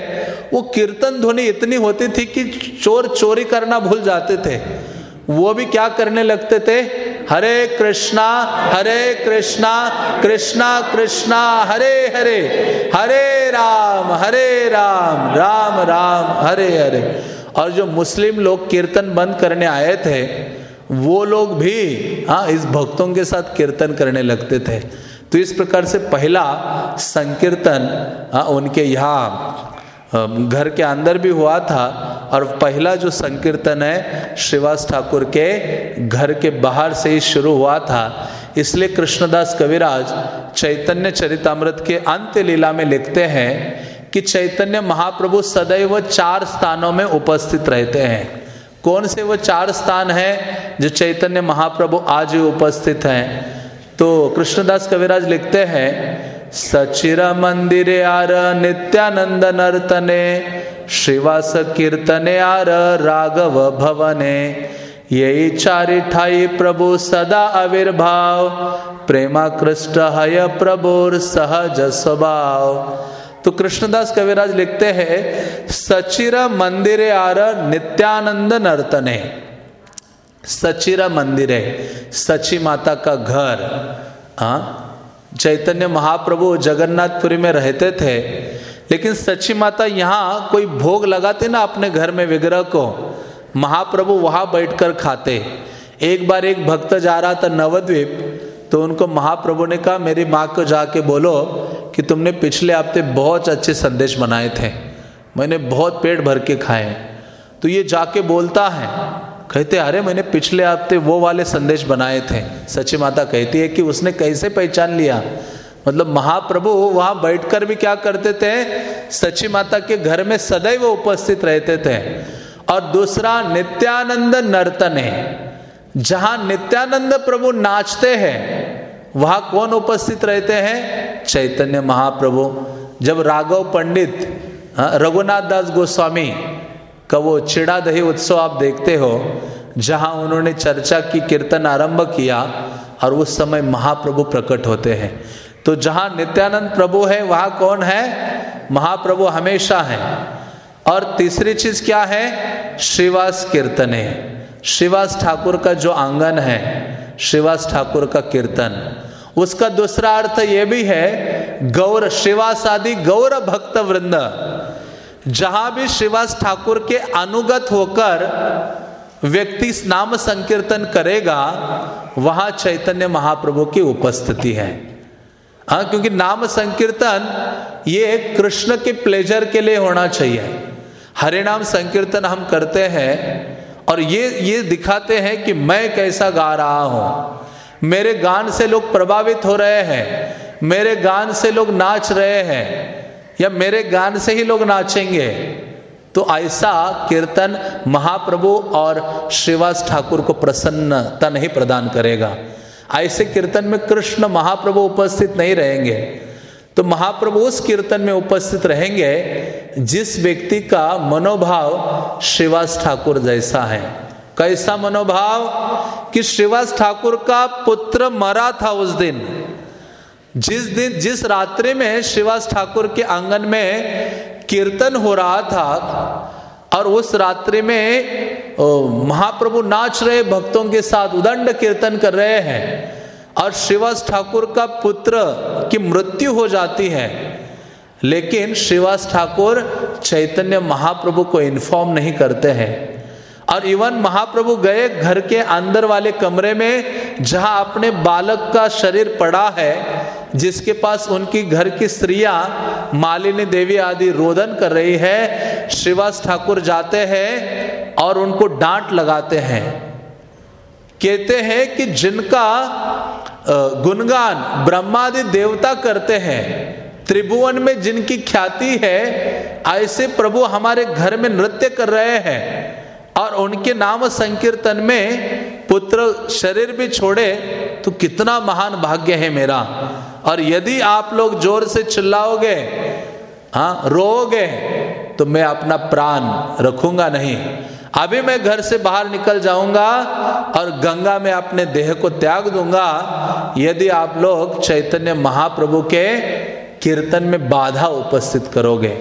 वो कीर्तन ध्वनि इतनी होती थी कि चोर चोरी करना भूल जाते थे। वो भी क्या करने लगते थे? हरे कृष्णा हरे कृष्णा कृष्णा कृष्णा, हरे हरे हरे राम हरे राम राम राम, हरे हरे। और जो मुस्लिम लोग कीर्तन बंद करने आए थे, वो लोग भी हाँ इस भक्तों के साथ कीर्तन करने लगते थे। तो इस प्रकार से पहला संकीर्तन हाँ उनके यहाँ घर के अंदर भी हुआ था और पहला जो संकीर्तन है, श्रीवास ठाकुर के घर के बाहर से ही शुरू हुआ था। इसलिए कृष्णदास कविराज चैतन्य चरितमृत के अंत्य लीला में लिखते हैं कि चैतन्य महाप्रभु सदैव चार स्थानों में उपस्थित रहते हैं। कौन से वो चार स्थान है जो चैतन्य महाप्रभु आज उपस्थित हैं? तो कृष्णदास कविराज लिखते हैं सचिर मंदिर are Nityanand नर्तने Shrivas Kirtane are Raghav भवने। यही चारि ठाई प्रभु सदा आविर्भाव प्रेमा कृष्ण हय प्रभुर सहज स्वभाव। तो कृष्णदास कविराज लिखते हैं सचिर मंदिर आर नित्यानंद नर्तने। सचिर मंदिर है, सची माता का घर। हाँ चैतन्य महाप्रभु जगन्नाथपुरी में रहते थे, लेकिन सची माता यहाँ कोई भोग लगाते ना अपने घर में विग्रह को। महाप्रभु वहाँ बैठकर खाते। एक बार एक भक्त जा रहा था नवद्वीप तो उनको महाप्रभु ने कहा, मेरी माँ को जाके बोलो कि तुमने पिछले हफ़्ते बहुत अच्छे संदेश बनाए थे। मैंने बहुत पेट भर के खाए तो ये जाके बोलता है कहते अरे मैंने पिछले हफ़्ते वो वाले संदेश बनाए थे। सची माता कहती है कि उसने कैसे पहचान लिया? मतलब महाप्रभु वहाँ बैठकर भी क्या करते थे? सची माता के घर में सदैव उपस्थित रहते थे। और दूसरा नित्यानंद नर्तन। है जहाँ नित्यानंद प्रभु नाचते हैं वहाँ कौन उपस्थित रहते हैं? चैतन्य महाप्रभु। जब राघव पंडित हाँ, रघुनाथ दास गोस्वामी का वो चिड़ा दही उत्सव आप देखते हो, जहाँ उन्होंने चर्चा की, कीर्तन आरंभ किया, और उस समय महाप्रभु प्रकट होते हैं। तो जहाँ नित्यानंद प्रभु है, वहाँ कौन है? महाप्रभु हमेशा है। और तीसरी चीज़ क्या है? श्रीवास कीर्तन। है श्रीवास ठाकुर का जो आँगन है, श्रीवास ठाकुर का कीर्तन। उसका दूसरा अर्थ यह भी है, गौर, श्रीवास आदि गौर भक्त वृंद। जहाँ भी श्रीवास ठाकुर के अनुगत होकर व्यक्ति नाम संकीर्तन करेगा, वहाँ चैतन्य महाप्रभु की उपस्थिति है। हाँ क्योंकि नाम संकीर्तन ये कृष्ण के प्लेजर के लिए होना चाहिए। हरिनाम संकीर्तन हम करते हैं और ये ये दिखाते हैं कि मैं कैसा गा रहा हूँ। मेरे गान से लोग प्रभावित हो रहे हैं, मेरे गान से लोग नाच रहे हैं या मेरे गान से ही लोग नाचेंगे? तो ऐसा कीर्तन महाप्रभु और श्रीवास ठाकुर को प्रसन्नता नहीं प्रदान करेगा। ऐसे कीर्तन में कृष्ण महाप्रभु उपस्थित नहीं रहेंगे। तो महाप्रभु उस कीर्तन में उपस्थित रहेंगे जिस व्यक्ति का मनोभाव श्रीवास ठाकुर जैसा है। कैसा मनोभाव? कि श्रीवास ठाकुर का पुत्र मरा था उस दिन। जिस दिन, जिस रात्रि में श्रीवास ठाकुर के आँगन में कीर्तन हो रहा था, और उस रात्रि में महाप्रभु नाच रहे भक्तों के साथ उदंड कीर्तन कर रहे हैं, और श्रीवास ठाकुर का पुत्र की मृत्यु हो जाती है, लेकिन श्रीवास ठाकुर चैतन्य महाप्रभु को इन्फॉर्म नहीं करते हैं। और इवन महाप्रभु गए घर के अंदर वाले कमरे में, जहाँ अपने बालक का शरीर पड़ा है जिसके पास उनकी घर की स्त्रियाँ मालिनी देवी आदि रोदन कर रही है, श्रीवास ठाकुर जाते हैं और उनको डांट लगाते हैं। कहते हैं कि जिनका गुणगान ब्रह्मादि देवता करते हैं, त्रिभुवन में जिनकी ख्याति है, ऐसे प्रभु हमारे घर में नृत्य कर रहे हैं और उनके नाम संकीर्तन में पुत्र शरीर भी छोड़े तो कितना महान भाग्य है मेरा। और यदि आप लोग ज़ोर से चिल्लाओगे हाँ रोओगे तो मैं अपना प्राण रखूँगा नहीं। अभी मैं घर से बाहर निकल जाऊँगा और गंगा में अपने देह को त्याग दूँगा। यदि आप लोग चैतन्य महाप्रभु के कीर्तन में बाधा उपस्थित करोगे,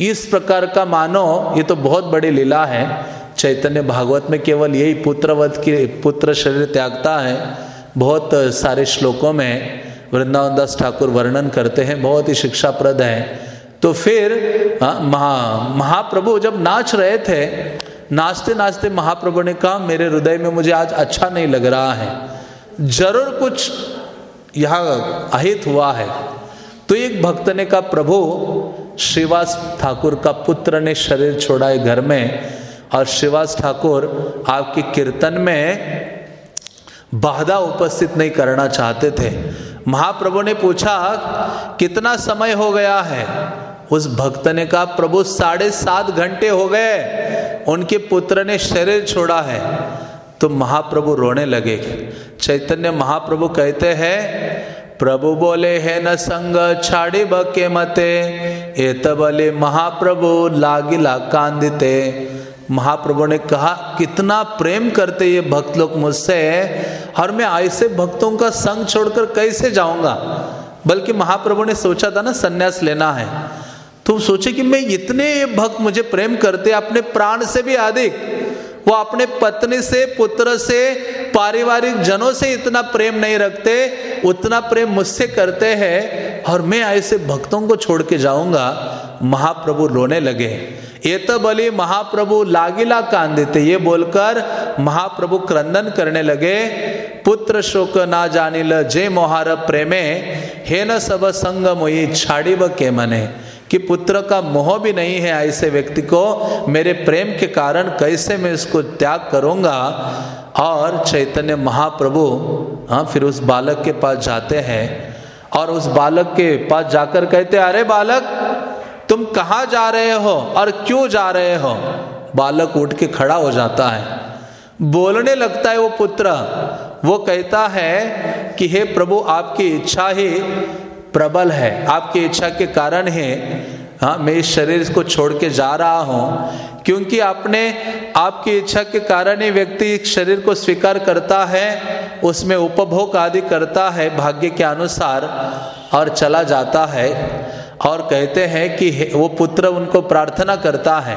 इस प्रकार का मानो, ये तो बहुत बड़ी लीला है। चैतन्य भागवत में केवल यही पुत्रवत की, पुत्र शरीर त्यागता है, बहुत सारे श्लोकों में। वृंदावन दास ठाकुर वर्णन करते हैं, बहुत ही शिक्षाप्रद है। तो फिर महा, महाप्रभु जब नाच रहे थे नाचते नाचते महाप्रभु ने कहा, मेरे हृदय में मुझे आज अच्छा नहीं लग रहा है। ज़रूर कुछ यहाँ अहित हुआ है। तो एक भक्त ने कहा, प्रभु, श्रीवास ठाकुर का पुत्र ने शरीर छोड़ा है घर में, और श्रीवास ठाकुर आपके कीर्तन में बाधा उपस्थित नहीं करना चाहते थे। महाप्रभु ने पूछा, कितना समय हो गया है? उस भक्त ने कहा, प्रभु, साढ़े सात घंटे हो गए, उनके पुत्र ने शरीर छोड़ा है। तो महाप्रभु रोने लगे। चैतन्य महाप्रभु कहते हैं, प्रभु बोले, है न संग छाड़ी बके मते ए तबले महाप्रभु लागिला कांदिते। महाप्रभु ने कहा, कितना प्रेम करते ये भक्त लोग मुझसे? और मैं ऐसे भक्तों का संग छोड़कर कैसे जाऊँगा? बल्कि महाप्रभु ने सोचा था ना, संन्यास लेना है। तो सोचे कि मैं इतने भक्त मुझे प्रेम करते, अपने प्राण से भी अधिक, वो अपने पत्नी से, पुत्र से, पारिवारिक जनों से इतना प्रेम नहीं रखते, उतना प्रेम मुझसे करते हैं, और मैं ऐसे भक्तों को छोड़ के जाऊँगा। महाप्रभु रोने लगे। ये तो बलि महाप्रभु लागिला कांदिते ये बोलकर महाप्रभु क्रंदन करने लगे, पुत्र शोक ना जानिल, जे मोहार प्रेमे, हे न सब संग मोई छाड़ी ब के मने। कि पुत्र का मोह भी नहीं है ऐसे व्यक्ति को, मेरे प्रेम के कारण कैसे मैं इसको त्याग करूँगा? और चैतन्य महाप्रभु हाँ फिर उस बालक के पास जाते हैं। और उस बालक के पास जाकर कहते अरे बालक तुम कहाँ जा रहे हो और क्यों जा रहे हो? बालक उठ के खड़ा हो जाता है। बोलने लगता है वो पुत्र। वो कहता है कि, हे प्रभु, आपकी इच्छा ही प्रबल है। आपकी इच्छा के कारण ही। हाँ मैं इस शरीर को छोड़ के जा रहा हूँ। क्योंकि आपने, आपकी इच्छा के कारण ही व्यक्ति शरीर को स्वीकार करता है, उसमें उपभोग आदि करता है, भाग्य के अनुसार, और चला जाता है। और कहते हैं कि वो पुत्र उनको प्रार्थना करता है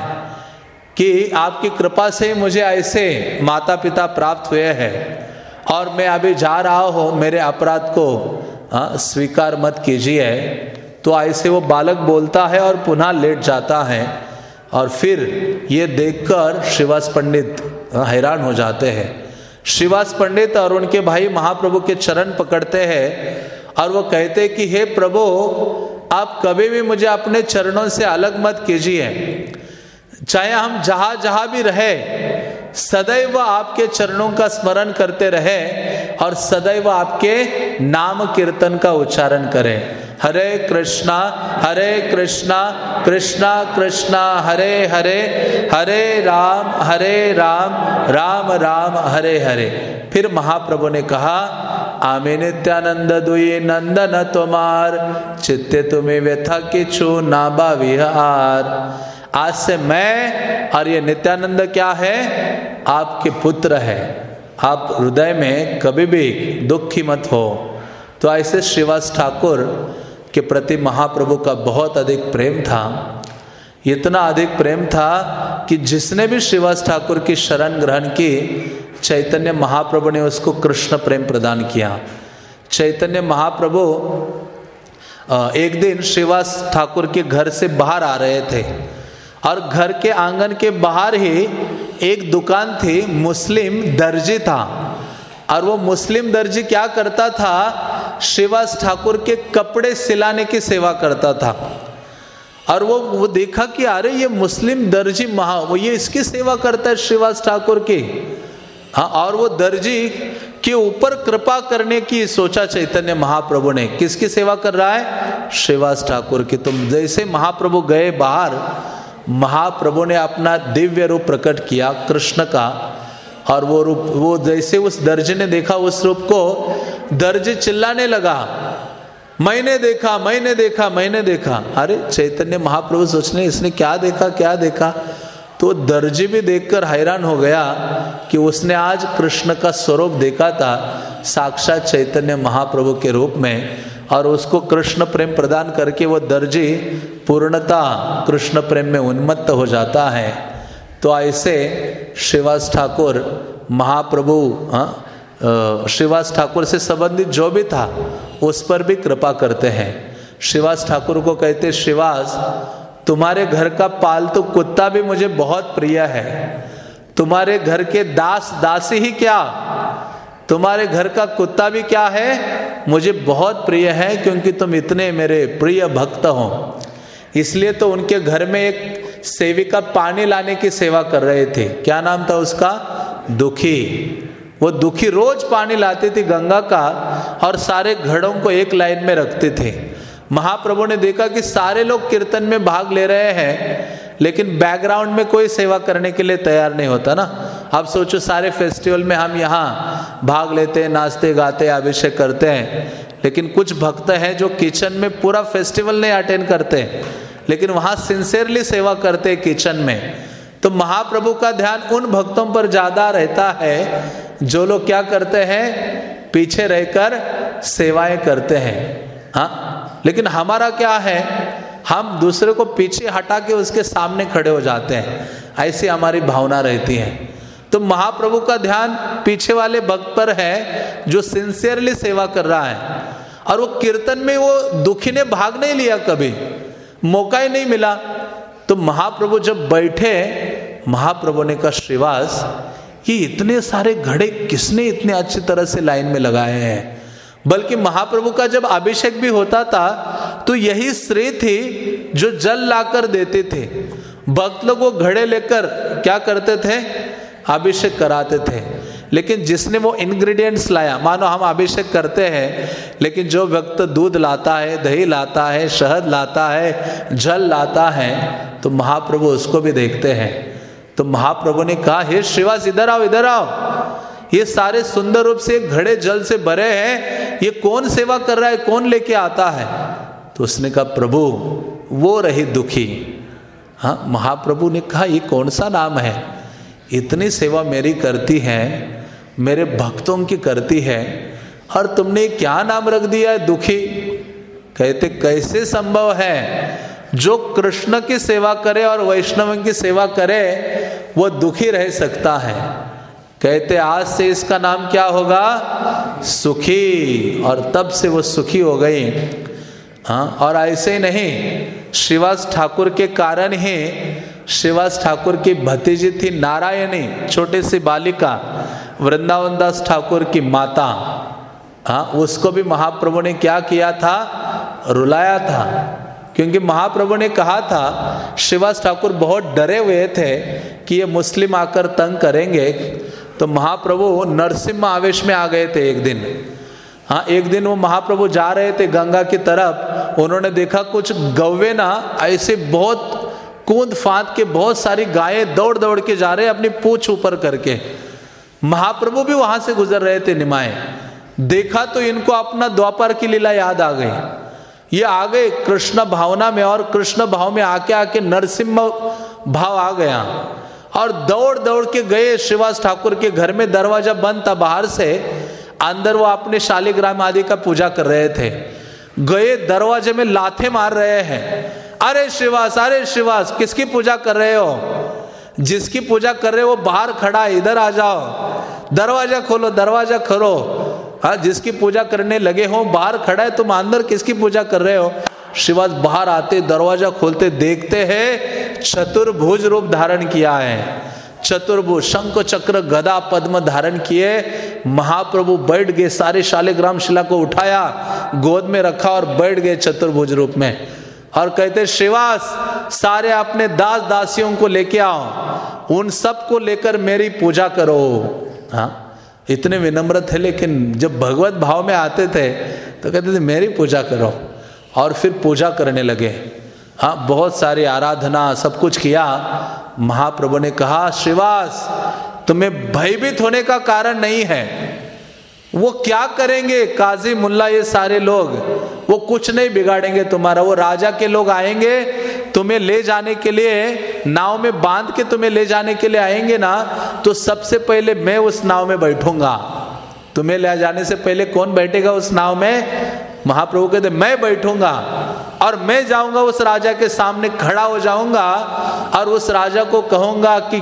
कि आपकी कृपा से मुझे ऐसे माता पिता प्राप्त हुए हैं और मैं अभी जा रहा हूँ मेरे अपराध को हाँ स्वीकार मत कीजिए। तो ऐसे वो बालक बोलता है और पुनः लेट जाता है और फिर ये देखकर श्रीवास पंडित हाँ, हैरान हो जाते हैं। श्रीवास पंडित और उनके भाई महाप्रभु के चरण पकड़ते हैं और वो कहते कि हे प्रभु आप कभी भी मुझे अपने चरणों से अलग मत कीजिए। चाहे हम जहाँ जहाँ भी रहे, सदैव आपके चरणों का स्मरण करते रहे और सदैव आपके नाम कीर्तन का उच्चारण करें। हरे कृष्णा हरे कृष्णा कृष्णा कृष्णा, हरे हरे हरे राम हरे राम राम राम, हरे हरे। फिर महाप्रभु ने कहा, आमे नित्यानंद दुई नंदन तुमार चित्ते तुम्हें व्यथा किचु नाबा विहार आज से मैं और ये नित्यानंद क्या है? आपके पुत्र है। आप हृदय में कभी भी दुखी मत हो। तो ऐसे श्रीवास ठाकुर के प्रति महाप्रभु का बहुत अधिक प्रेम था। इतना अधिक प्रेम था कि जिसने भी श्रीवास ठाकुर की शरण ग्रहण की, चैतन्य महाप्रभु ने उसको कृष्ण प्रेम प्रदान किया। चैतन्य महाप्रभु एक दिन श्रीवास ठाकुर के घर से बाहर आ रहे थे और घर के आँगन के बाहर ही एक दुकान थी, मुस्लिम दर्जी था। और वो मुस्लिम दर्जी क्या करता था श्रीवास ठाकुर के कपड़े सिलाने की सेवा करता था। और वो वो देखा कि अरे ये मुस्लिम दर्जी महा, वो ये इसकी सेवा करता है श्रीवास ठाकुर की? हाँ और वो दर्जी के ऊपर कृपा करने की सोचा चैतन्य महाप्रभु ने। किसकी सेवा कर रहा है? श्रीवास ठाकुर की। तुम जैसे महाप्रभु गए बाहर, महाप्रभु ने अपना दिव्य रूप प्रकट किया, कृष्ण का और वो रूप, वो जैसे उस दर्ज ने देखा, उस रूप को दर्ज चिल्लाने लगा। मैंने देखा मैंने देखा मैंने देखा। अरे, चैतन्य महाप्रभु सोचने, इसने क्या देखा क्या देखा? तो दर्जी भी देखकर हैरान हो गया कि उसने आज कृष्ण का स्वरूप देखा था, साक्षात चैतन्य महाप्रभु के रूप में, और उसको कृष्ण प्रेम प्रदान करके वो दर्जी पूर्णता कृष्ण प्रेम में उन्मत्त हो जाता है। तो ऐसे श्रीवास ठाकुर महाप्रभु हाँ, श्रीवास ठाकुर से संबंधित जो भी था उस पर भी कृपा करते हैं। श्रीवास ठाकुर को कहते श्रीवास तुम्हारे घर का पालतू तो कुत्ता भी मुझे बहुत प्रिय है। तुम्हारे घर के दास दासी ही क्या? तुम्हारे घर का कुत्ता भी क्या है? मुझे बहुत प्रिय है क्योंकि तुम इतने मेरे प्रिय भक्त हो। इसलिए तो उनके घर में एक सेविका पानी लाने की सेवा कर रहे थे। क्या नाम था उसका? दुखी। वो दुखी रोज पानी लाती थी गंगा का और सारे घड़ों को एक लाइन में रखते थे। महाप्रभु ने देखा कि सारे लोग कीर्तन में भाग ले रहे हैं, लेकिन बैकग्राउंड में कोई सेवा करने के लिए तैयार नहीं होता ना। अब सोचो, सारे फेस्टिवल में हम यहाँ भाग लेते हैं, नाचते, गाते, अभिषेक करते हैं। लेकिन कुछ भक्त हैं जो किचन में पूरा फेस्टिवल नहीं अटेंड करते। लेकिन वहाँ सिंसियरली सेवा करते किचन में। तो महाप्रभु का ध्यान उन भक्तों पर ज़्यादा रहता है, जो लोग क्या करते हैं? पीछे रहकर सेवाएँ करते हैं। हाँ लेकिन हमारा क्या है? हम दूसरे को पीछे हटा के उसके सामने खड़े हो जाते हैं। ऐसी हमारी भावना रहती है। तो महाप्रभु का ध्यान पीछे वाले भक्त पर है, जो सिंसियरली सेवा कर रहा है। और वो कीर्तन में वो दुखी ने भाग नहीं लिया कभी। मौका ही नहीं मिला। तो महाप्रभु जब बैठे, महाप्रभु ने कहा, श्रीवास कि इतने सारे घड़े किसने इतने अच्छी तरह से लाइन में लगाए हैं? बल्कि महाप्रभु का जब अभिषेक भी होता था तो यही स्त्री थी जो जल लाकर देते थे। भक्त लोग वो घड़े लेकर क्या करते थे? अभिषेक कराते थे। लेकिन जिसने वो इंग्रेडिएंट्स लाया, मानो हम अभिषेक करते हैं, लेकिन जो व्यक्त दूध लाता है, दही लाता है, शहद लाता है, जल लाता है तो महाप्रभु उसको भी देखते हैं। तो महाप्रभु ने कहा, हे श्रीवास इधर आओ इधर आओ। ये सारे सुंदर रूप से घड़े जल से भरे हैं, ये कौन सेवा कर रहा है, कौन लेके आता है? तो उसने कहा, प्रभु, वो रही दुखी। हाँ महाप्रभु ने कहा, ये कौन सा नाम है? इतनी सेवा मेरी करती है मेरे भक्तों की करती है, और तुमने क्या नाम रख दिया है दुखी? कहते, कैसे संभव है? जो कृष्ण की सेवा करे और वैष्णव की सेवा करे, वो दुखी रह सकता है। कहते, आज से इसका नाम क्या होगा? सुखी। और तब से वो सुखी हो गई। हाँ और ऐसे ही नहीं, श्रीवास ठाकुर के कारण ही, श्रीवास ठाकुर की भतीजी थी नारायणी, छोटी सी बालिका। वृंदावन दास ठाकुर की माता हाँ उसको भी महाप्रभु ने क्या किया था? रुलाया था। क्योंकि महाप्रभु ने कहा था श्रीवास ठाकुर बहुत डरे हुए थे कि ये मुस्लिम आकर तंग करेंगे। तो महाप्रभु नरसिम्हा आवेश में आ गए थे एक दिन। हाँ एक दिन वो महाप्रभु जा रहे थे गंगा की तरफ़। उन्होंने देखा कुछ गौवे ना, ऐसे बहुत कूद फांद के बहुत सारी गायें दौड़ दौड़ के जा रहे अपनी पूछ ऊपर करके। महाप्रभु भी वहाँ से गुजर रहे थे निमाए। देखा तो इनको अपना द्वापर की लीला याद आ गई। ये आ गए कृष्ण भावना में और कृष्ण भाव में आके आके नरसिम्हा भाव आ गया। और दौड़ दौड़ के गए श्रीवास ठाकुर के घर में, दरवाज़ा बंद था बाहर से। अंदर वो अपने शालिग्राम आदि का पूजा कर रहे थे। गए दरवाजे में लाथे मार रहे हैं। अरे श्रीवास अरे श्रीवास किसकी पूजा कर रहे हो? जिसकी पूजा कर रहे हो, वो बाहर खड़ा है, इधर आ जाओ। दरवाज़ा खोलो दरवाज़ा खोलो। हाँ जिसकी पूजा करने लगे हो, बाहर खड़ा है, तुम अंदर किसकी पूजा कर रहे हो? शिवाज बाहर आते, दरवाज़ा खोलते, देखते हैं, चतुर्भुज रूप धारण किया है। चतुर्भुज शंख चक्र गदा, पद्म धारण किए। महाप्रभु बैठ गए, सारे शालिग्राम शिला को उठाया, गोद में रखा और बैठ गए चतुर्भुज रूप में। और कहते श्रीवास सारे अपने दास दासियों को लेके आओ। उन सबको लेकर मेरी पूजा करो। हाँ इतने विनम्र थे, लेकिन जब भगवत भाव में आते थे तो कहते थे, मेरी पूजा करो। और फिर पूजा करने लगे। हाँ बहुत सारी आराधना, सब कुछ किया। महाप्रभु ने कहा श्रीवास तुम्हें भयभीत होने का कारण नहीं है। वो क्या करेंगे? काजी मुल्ला, ये सारे लोग, वो कुछ नहीं बिगाड़ेंगे तुम्हारा। वो राजा के लोग आएँगे तुम्हें ले जाने के लिए, नाव में बाँध के तुम्हें ले जाने के लिए आएँगे ना तो सबसे पहले मैं उस नाव में बैठूँगा। तुम्हें ले जाने से पहले कौन बैठेगा उस नाव में? महाप्रभु कहते, मैं बैठूँगा और मैं जाऊँगा, उस राजा के सामने खड़ा हो जाऊँगा और उस राजा को कहूँगा कि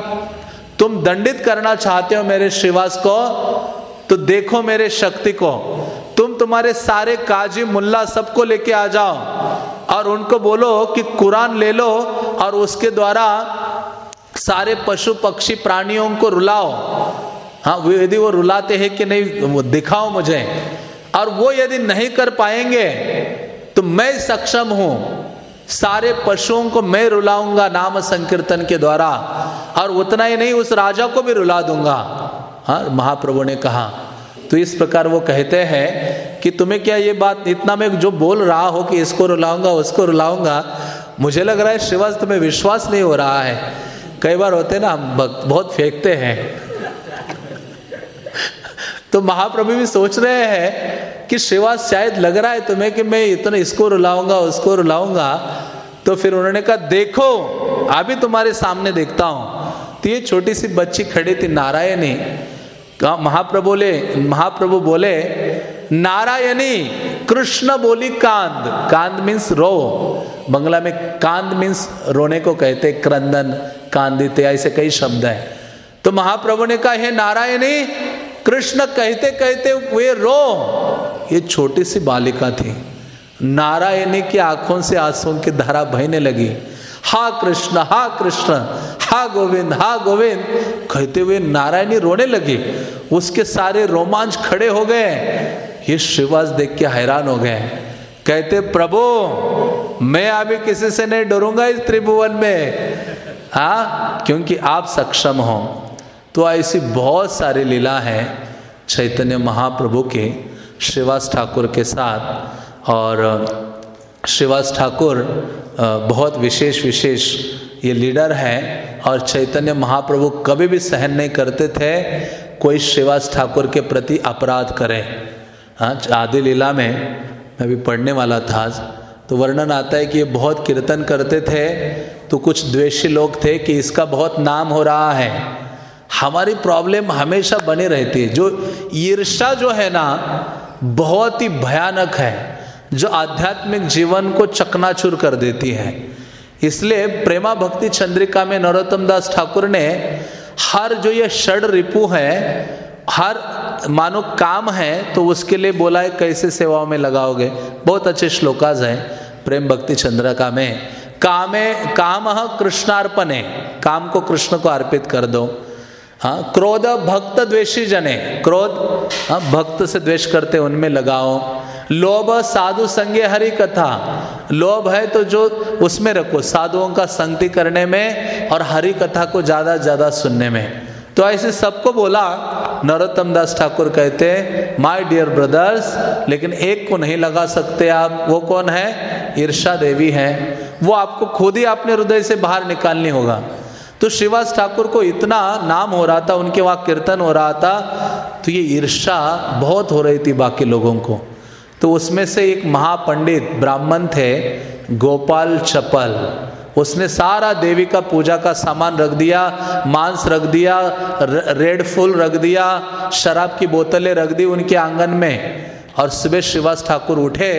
तुम दंडित करना चाहते हो मेरे श्रीवास को तो देखो मेरे शक्ति को। तुम तुम्हारे सारे काजी मुल्ला सबको लेके आ जाओ और उनको बोलो कि कुरान ले लो और उसके द्वारा सारे पशु पक्षी प्राणियों को रुलाओ। हाँ यदि वो रुलाते हैं कि नहीं, वो दिखाओ मुझे। और वो यदि नहीं कर पाएँगे तो मैं सक्षम हूँ। सारे पशुओं को मैं रुलाऊँगा नाम संकीर्तन के द्वारा। और उतना ही नहीं, उस राजा को भी रुला दूँगा। हाँ महाप्रभु ने कहा तो इस प्रकार वो कहते हैं कि तुम्हें क्या ये बात इतना मैं जो बोल रहा हो कि इसको रुलाऊँगा, उसको रुलाऊँगा, मुझे लग रहा है श्रीवास तुम्हें विश्वास नहीं हो रहा है। कई बार होते ना, हम भक्त बहुत फेंकते हैं। तो महाप्रभु भी सोच रहे हैं कि श्रीवास शायद लग रहा है तुम्हें कि मैं इतना इसको रुलाऊँगा, उसको रुलाऊँगा। तो फिर उन्होंने कहा, देखो, अभी तुम्हारे सामने देखता हूँ। तो ये छोटी सी बच्ची खड़ी थी नारायणी। महाप्रभु बोले महाप्रभु बोले, नारायणी, कृष्ण बोली कांद। कांद मीन्स रो। बंगला में कांद मीन्स रोने को कहते क्रंदन, कांदिते, ऐसे कई शब्द है। तो महाप्रभु ने कहा, हे नारायणी, कृष्ण कहते कहते वे रो। ये छोटी सी बालिका थी। नारायणी की आँखों से आंसुओं की धारा बहने लगी। हा कृष्ण हा कृष्ण, हा गोविंद हा गोविंद। कहते हुए नारायणी रोने लगी। उसके सारे रोमांच खड़े हो गए। ये श्रीवास देख के हैरान हो गए। कहते, प्रभु, मैं अभी किसी से नहीं डरूँगा इस त्रिभुवन में। हा, क्योंकि आप सक्षम हो। तो ऐसी बहुत सारी लीला है चैतन्य महाप्रभु के, श्रीवास ठाकुर के साथ। और श्रीवास ठाकुर बहुत विशेष विशेष ये लीडर हैं और चैतन्य महाप्रभु कभी भी सहन नहीं करते थे कोई श्रीवास ठाकुर के प्रति अपराध करे। हाँ आदि लीला में मैं भी पढ़ने वाला था तो वर्णन आता है कि ये बहुत कीर्तन करते थे तो कुछ द्वेषी लोग थे कि इसका बहुत नाम हो रहा है। हमारी प्रॉब्लम हमेशा बनी रहती है। जो ईर्षा जो है ना, बहुत ही भयानक है। जो आध्यात्मिक जीवन को चकनाचूर कर देती है। इसलिए प्रेमा भक्ति चंद्रिका में नरोत्तम दास ठाकुर ने हर जो ये षड रिपु है, हर मानो काम है तो उसके लिए बोला है, कैसे सेवाओं में लगाओगे? बहुत अच्छे श्लोकाज हैं प्रेम भक्ति चंद्रिका में। कामे, काम कृष्णार्पणे। काम को कृष्ण को अर्पित कर दो। हाँ क्रोध भक्त द्वेषी जने, क्रोध हाँ भक्त से द्वेष करते उनमें लगाओ। लोभ साधु संगे हरि कथा। लोभ है तो जो उसमें रखो, साधुओं का संगति करने में और हरि कथा को ज़्यादा ज़्यादा सुनने में। तो ऐसे सबको बोला, नरोत्तम दास ठाकुर कहते माय डियर ब्रदर्स लेकिन एक को नहीं लगा सकते आप, वो कौन है? ईर्षा देवी है। वो आपको खुद ही अपने हृदय से बाहर निकालनी होगा। तो श्रीवास ठाकुर को इतना नाम हो रहा था, उनके वहाँ कीर्तन हो रहा था तो ये ईर्षा बहुत हो रही थी बाकी लोगों को। तो उसमें से एक महापंडित ब्राह्मण थे, गोपाल चपल। उसने सारा देवी का पूजा का सामान रख दिया, मांस रख दिया रेड फूल रख दिया, शराब की बोतलें रख दी उनके आँगन में। और सुबह श्रीवास ठाकुर उठे,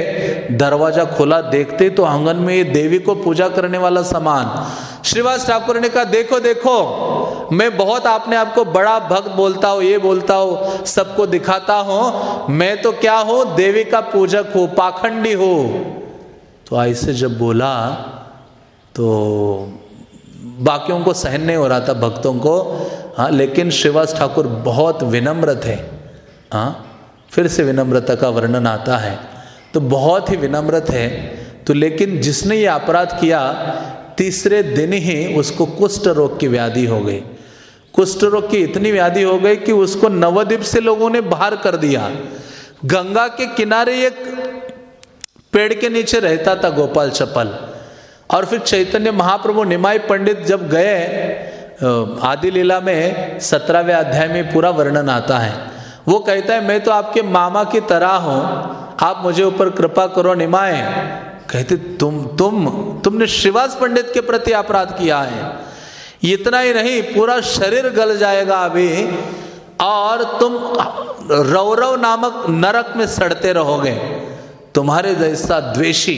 दरवाज़ा खोला, देखते तो आँगन में ये देवी को पूजा करने वाला सामान। श्रीवास ठाकुर ने कहा, देखो देखो मैं बहुत आपने आपको बड़ा भक्त बोलता हूँ, ये बोलता हूँ, सबको दिखाता हूँ। मैं तो क्या हूँ? देवी का पूजक हूँ, पाखंडी हूँ। तो ऐसे जब बोला तो बाकियों को सहन नहीं हो रहा था, भक्तों को। हाँ लेकिन श्रीवास ठाकुर बहुत विनम्र थे। हाँ फिर से विनम्रता का वर्णन आता है। तो बहुत ही विनम्रत है तो लेकिन जिसने ये अपराध किया, तीसरे दिन ही उसको कुष्ठ रोग की व्याधि हो गई। कुष्ठ रोग की इतनी व्याधि हो गई कि उसको नवद्वीप से लोगों ने बाहर कर दिया। गंगा के किनारे एक पेड़ के नीचे रहता था गोपाल चपल और फिर चैतन्य महाप्रभु निमाई पंडित जब गए आदि लीला में सत्रहवें अध्याय में पूरा वर्णन आता है। वो कहता है, मैं तो आपके मामा की तरह हूँ। आप मुझे ऊपर कृपा करो निमाए। कहते, तुम तुम, तुमने श्रीवास पंडित के प्रति अपराध किया है। इतना ही नहीं, पूरा शरीर गल जाएगा अभी, और तुम रौरव नामक नरक में सड़ते रहोगे। तुम्हारे जैसा द्वेषी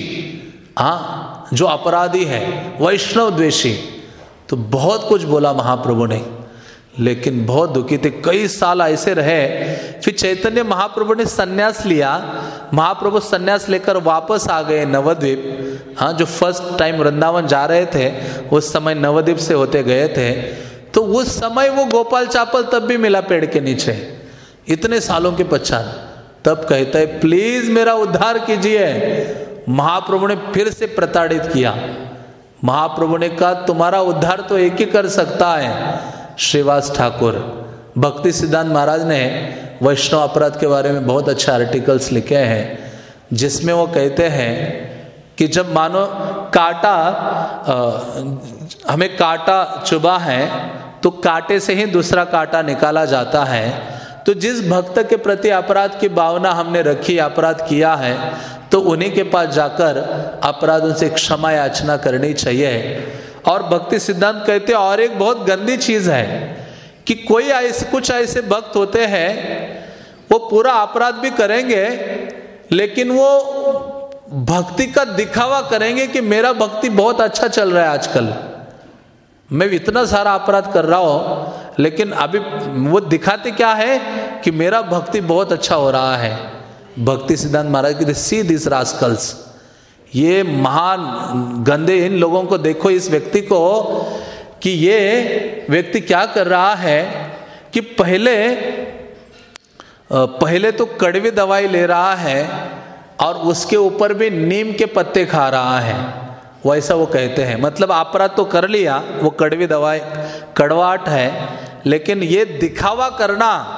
हाँ जो अपराधी है, वैष्णव द्वेषी तो बहुत कुछ बोला महाप्रभु ने। लेकिन बहुत दुखी थे। कई साल ऐसे रहे, फिर चैतन्य महाप्रभु ने सन्यास लिया। महाप्रभु सन्यास लेकर वापस आ गए नवद्वीप। हाँ जो फ़र्स्ट टाइम वृंदावन जा रहे थे, उस समय नवद्वीप से होते गए थे। तो उस समय वो गोपाल चापल तब भी मिला पेड़ के नीचे। इतने सालों के पश्चात तब कहता है, प्लीज़ मेरा उद्धार कीजिए। महाप्रभु ने फिर से प्रताड़ित किया। महाप्रभु ने कहा, तुम्हारा उद्धार तो एक ही कर सकता है। श्रीवास ठाकुर। भक्ति सिद्धांत महाराज ने वैष्णव अपराध के बारे में बहुत अच्छे आर्टिकल्स लिखे हैं जिसमें वो कहते हैं कि जब मानो काटा आ, हमें काटा चुबा है तो कांटे से ही दूसरा कांटा निकाला जाता है। तो जिस भक्त के प्रति अपराध की भावना हमने रखी अपराध किया है तो उन्हीं के पास जाकर अपराधों से क्षमा याचना करनी चाहिए। और भक्ति सिद्धांत कहते और एक बहुत गंदी चीज़ है कि कोई ऐसे, कुछ ऐसे भक्त होते हैं, वो पूरा अपराध भी करेंगे, लेकिन वो भक्ति का दिखावा करेंगे कि मेरा भक्ति बहुत अच्छा चल रहा है आजकल। मैं इतना सारा अपराध कर रहा हूँ, लेकिन अभी वो दिखाते क्या है कि मेरा भक्ति बहुत अच्छा हो रहा है। भक्ति सिद्धांत महाराज की सी दिस रास्कल्स। ये महान, गंदे इन लोगों को देखो, इस व्यक्ति को, कि ये व्यक्ति क्या कर रहा है, कि पहले पहले तो कड़वी दवाई ले रहा है, और उसके ऊपर भी नीम के पत्ते खा रहा है। वैसा वो कहते हैं। मतलब अपराध तो कर लिया, वो कड़वी दवाई कड़वाट है, लेकिन ये दिखावा करना,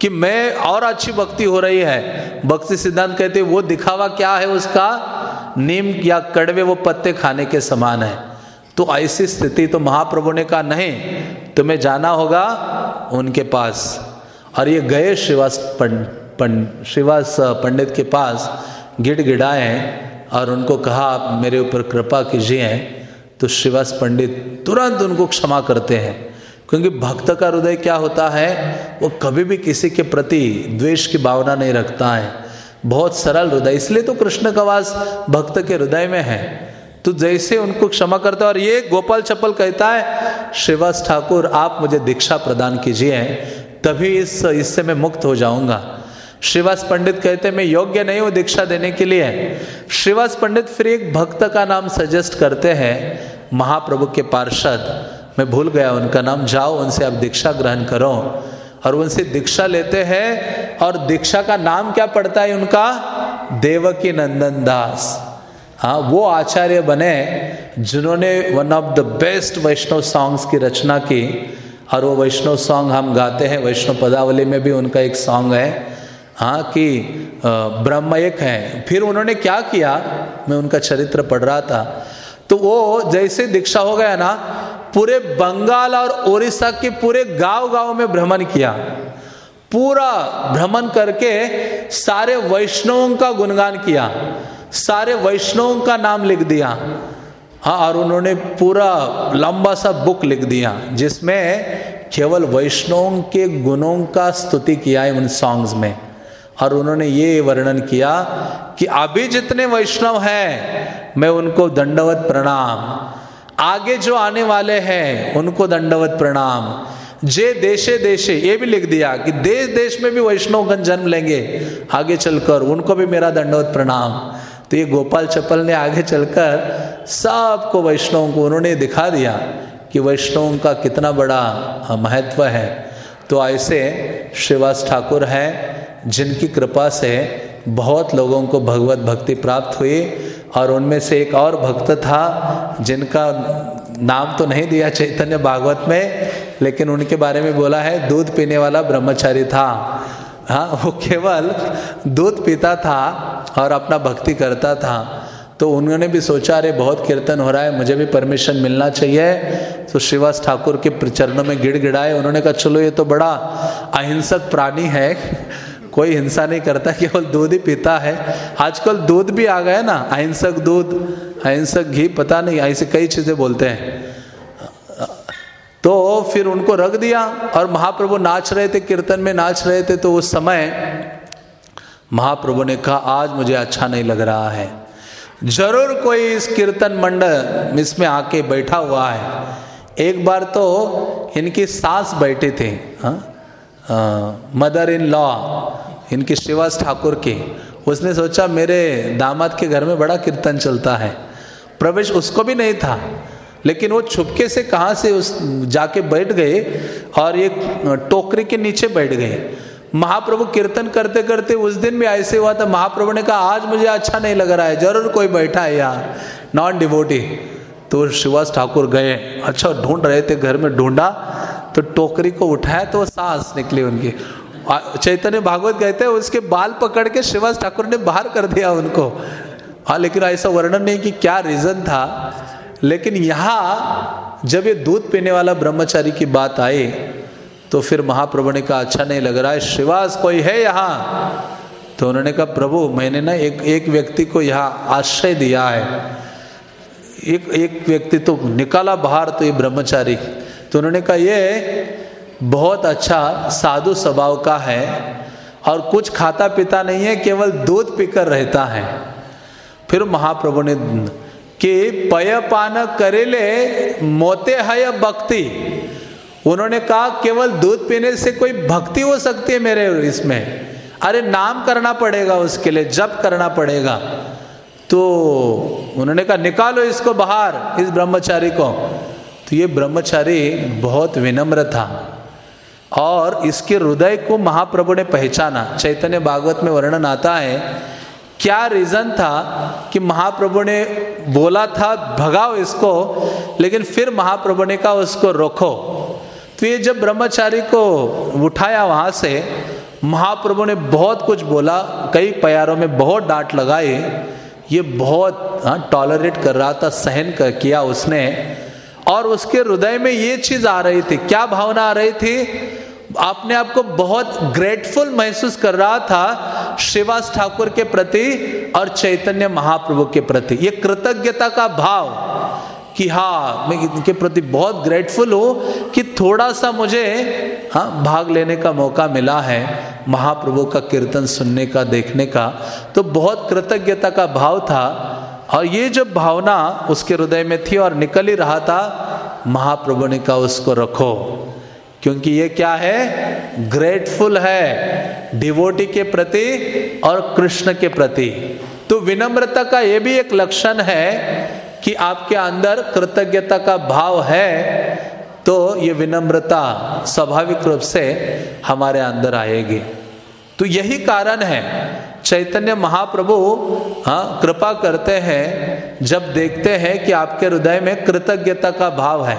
कि मैं और अच्छी भक्ति हो रही है। भक्ति सिद्धांत कहते वो दिखावा क्या है उसका? नीम या कड़वे वो पत्ते खाने के समान है। तो ऐसी स्थिति तो महाप्रभु ने कहा, नहीं, तुम्हें जाना होगा उनके पास। और ये गए श्रीवास पंड श्रीवास पंडित के पास गिड़ गिड़ाए और उनको कहा, आप मेरे ऊपर कृपा कीजिए। तो श्रीवास पंडित तुरंत उनको क्षमा करते हैं। क्योंकि भक्त का हृदय क्या होता है, वो कभी भी किसी के प्रति द्वेष की भावना नहीं रखता है। बहुत सरल हृदय, इसलिए तो कृष्ण का वास भक्त के हृदय में है। तो जैसे उनको क्षमा करता है, और ये गोपाल चप्पल कहता है, श्रीवास ठाकुर, आप मुझे दीक्षा प्रदान कीजिए, तभी इस, इससे मैं मुक्त हो जाऊँगा। श्रीवास पंडित कहते, मैं योग्य नहीं हूँ दीक्षा देने के लिए। श्रीवास पंडित फिर एक भक्त का नाम सजेस्ट करते हैं, महाप्रभु के पार्षद। मैं भूल गया उनका नाम, जाओ उनसे आप दीक्षा ग्रहण करो। और उनसे दीक्षा लेते हैं। और दीक्षा का नाम क्या पड़ता है उनका? देवकी नंदन दास। हाँ वो आचार्य बने जिन्होंने one of the best Vaishnava songs की रचना की। और वो वैष्णव सॉन्ग हम गाते हैं। वैष्णव पदावली में भी उनका एक सॉन्ग है। हाँ कि ब्रह्म एक है। फिर उन्होंने क्या किया? मैं उनका चरित्र पढ़ रहा था। तो वो जैसे दीक्षा हो गया ना पूरे बंगाल और उड़ीसा के पूरे गाँव गाँव में भ्रमण किया। पूरा भ्रमण करके सारे वैष्णवों का गुणगान किया। सारे वैष्णवों का नाम लिख दिया। हाँ और उन्होंने पूरा लंबा सा बुक लिख दिया, जिसमें केवल वैष्णवों के गुणों का स्तुति किया है उन सॉन्ग्स में। और उन्होंने ये वर्णन किया कि अभी जितने वैष्णव हैं, मैं उनको दंडवत प्रणाम। आगे जो आने वाले हैं, उनको दंडवत प्रणाम। जे देशे देशे, ये भी लिख दिया कि देश देश में भी वैष्णवगण जन्म लेंगे, आगे चलकर उनको भी मेरा दंडवत प्रणाम। तो ये गोपाल चप्पल ने आगे चलकर सबको वैष्णव को उन्होंने दिखा दिया कि वैष्णव का कितना बड़ा महत्व है। तो ऐसे श्रीवास ठाकुर हैं, जिनकी कृपा से बहुत लोगों को भगवत भक्ति प्राप्त हुई। और उनमें से एक और भक्त था, जिनका नाम तो नहीं दिया चैतन्य भागवत में, लेकिन उनके बारे में बोला है, दूध पीने वाला ब्रह्मचारी था। हाँ वो केवल दूध पीता था और अपना भक्ति करता था। तो उन्होंने भी सोचा, अरे, बहुत कीर्तन हो रहा है, मुझे भी परमिशन मिलना चाहिए। तो श्रीवास ठाकुर के चरणों में गिड़ गिड़ाए उन्होंने कहा, चलो, ये तो बड़ा अहिंसक प्राणी है कोई हिंसा नहीं करता, केवल दूध ही पीता है। आजकल दूध भी आ गया ना, अहिंसक दूध, अहिंसक घी, पता नहीं, ऐसे कई चीज़ें बोलते हैं। तो फिर उनको रख दिया, और महाप्रभु नाच रहे थे, कीर्तन में नाच रहे थे तो उस समय महाप्रभु ने कहा, आज मुझे अच्छा नहीं लग रहा है। ज़रूर कोई इस कीर्तन मंडल इसमें आके बैठा हुआ है। एक बार तो इनकी सास बैठे थे मदर इन लॉ इनकी श्रीवास ठाकुर की। उसने सोचा, मेरे दामाद के घर में बड़ा कीर्तन चलता है। प्रवेश उसको भी नहीं था। लेकिन वो छुपके से कहाँ से उस जाके बैठ गए और एक टोकरी के नीचे बैठ गए। महाप्रभु कीर्तन करते करते उस दिन भी ऐसे हुआ था, महाप्रभु ने कहा, आज मुझे अच्छा नहीं लग रहा है, ज़रूर कोई बैठा है यार नॉन डिवोटी तो शिवास ठाकुर गए। अच्छा ढूंढ रहे थे, घर में ढूंढा तो टोकरी को उठाया तो सांस निकली उनकी। चैतन्य भागवत कहते हैं, उसके बाल पकड़ के शिवास ठाकुर ने बाहर कर दिया उनको। हाँ लेकिन ऐसा वर्णन नहीं कि क्या रीजन था। लेकिन यहाँ, जब ये दूध पीने वाला ब्रह्मचारी की बात आई तो फिर महाप्रभु ने कहा अच्छा नहीं लग रहा है श्रीवास कोई है यहाँ? तो उन्होंने कहा, प्रभु, मैंने ना एक एक व्यक्ति को यहाँ आश्रय दिया है। एक एक व्यक्ति तो निकाला बाहर तो ये ब्रह्मचारी। तो उन्होंने कहा, ये बहुत अच्छा साधु स्वभाव का है और कुछ खाता पीता नहीं है, केवल दूध पीकर रहता है। फिर महाप्रभु ने कि पय पान करेले मोते है भक्ति। उन्होंने कहा, केवल दूध पीने से कोई भक्ति हो सकती है मेरे इसमें? अरे, नाम करना पड़ेगा उसके लिए, जप करना पड़ेगा। तो उन्होंने कहा, निकालो इसको बाहर, इस ब्रह्मचारी को। तो ये ब्रह्मचारी बहुत विनम्र था। और इसके हृदय को महाप्रभु ने पहचाना। चैतन्य भागवत में वर्णन आता है, क्या रीजन था कि महाप्रभु ने बोला था, भगाओ इसको, लेकिन फिर महाप्रभु ने कहा, उसको रोको। तो ये जब ब्रह्मचारी को उठाया वहाँ से, महाप्रभु ने बहुत कुछ बोला, कई प्यारों में बहुत डांट लगाई। ये बहुत हाँ टॉलरेट कर रहा था, सहन कर किया उसने। और उसके हृदय में ये चीज़ आ रही थी। क्या भावना आ रही थी? अपने आप को बहुत ग्रेटफुल महसूस कर रहा था श्रीवास ठाकुर के प्रति और चैतन्य महाप्रभु के प्रति। ये कृतज्ञता का भाव कि हाँ मैं इनके प्रति बहुत ग्रेटफुल हूँ कि थोड़ा सा मुझे हाँ भाग लेने का मौका मिला है महाप्रभु का कीर्तन सुनने का, देखने का। तो बहुत कृतज्ञता का भाव था और ये जब भावना उसके हृदय में थी और निकल ही रहा था, महाप्रभु ने कहा, उसको रखो। क्योंकि ये क्या है? ग्रेटफुल है डिवोटी के प्रति और कृष्ण के प्रति। तो विनम्रता का ये भी एक लक्षण है कि आपके अंदर कृतज्ञता का भाव है तो ये विनम्रता स्वाभाविक रूप से हमारे अंदर आएगी। तो यही कारण है चैतन्य महाप्रभु हाँ कृपा करते हैं, जब देखते हैं कि आपके हृदय में कृतज्ञता का भाव है।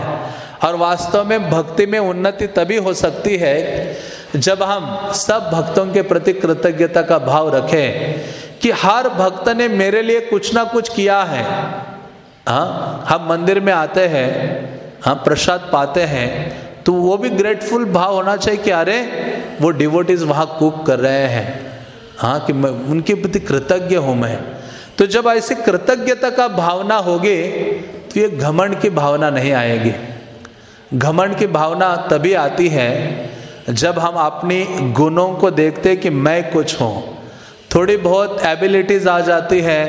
और वास्तव में भक्ति में उन्नति तभी हो सकती है, जब हम सब भक्तों के प्रति कृतज्ञता का भाव रखें कि हर भक्त ने मेरे लिए कुछ ना कुछ किया है। हाँ हम मंदिर में आते हैं हाँ प्रसाद पाते हैं तो वो भी ग्रेटफुल भाव होना चाहिए कि अरे, वो डिवोटीज वहाँ कुक कर रहे हैं। हाँ कि मैं, उनके प्रति कृतज्ञ हूँ मैं। तो जब ऐसे कृतज्ञता का भावना होगी तो ये घमंड की भावना नहीं आएगी। घमंड की भावना तभी आती है, जब हम अपनी गुणों को देखते कि मैं कुछ हूँ। थोड़ी बहुत एबिलिटीज आ जाती है,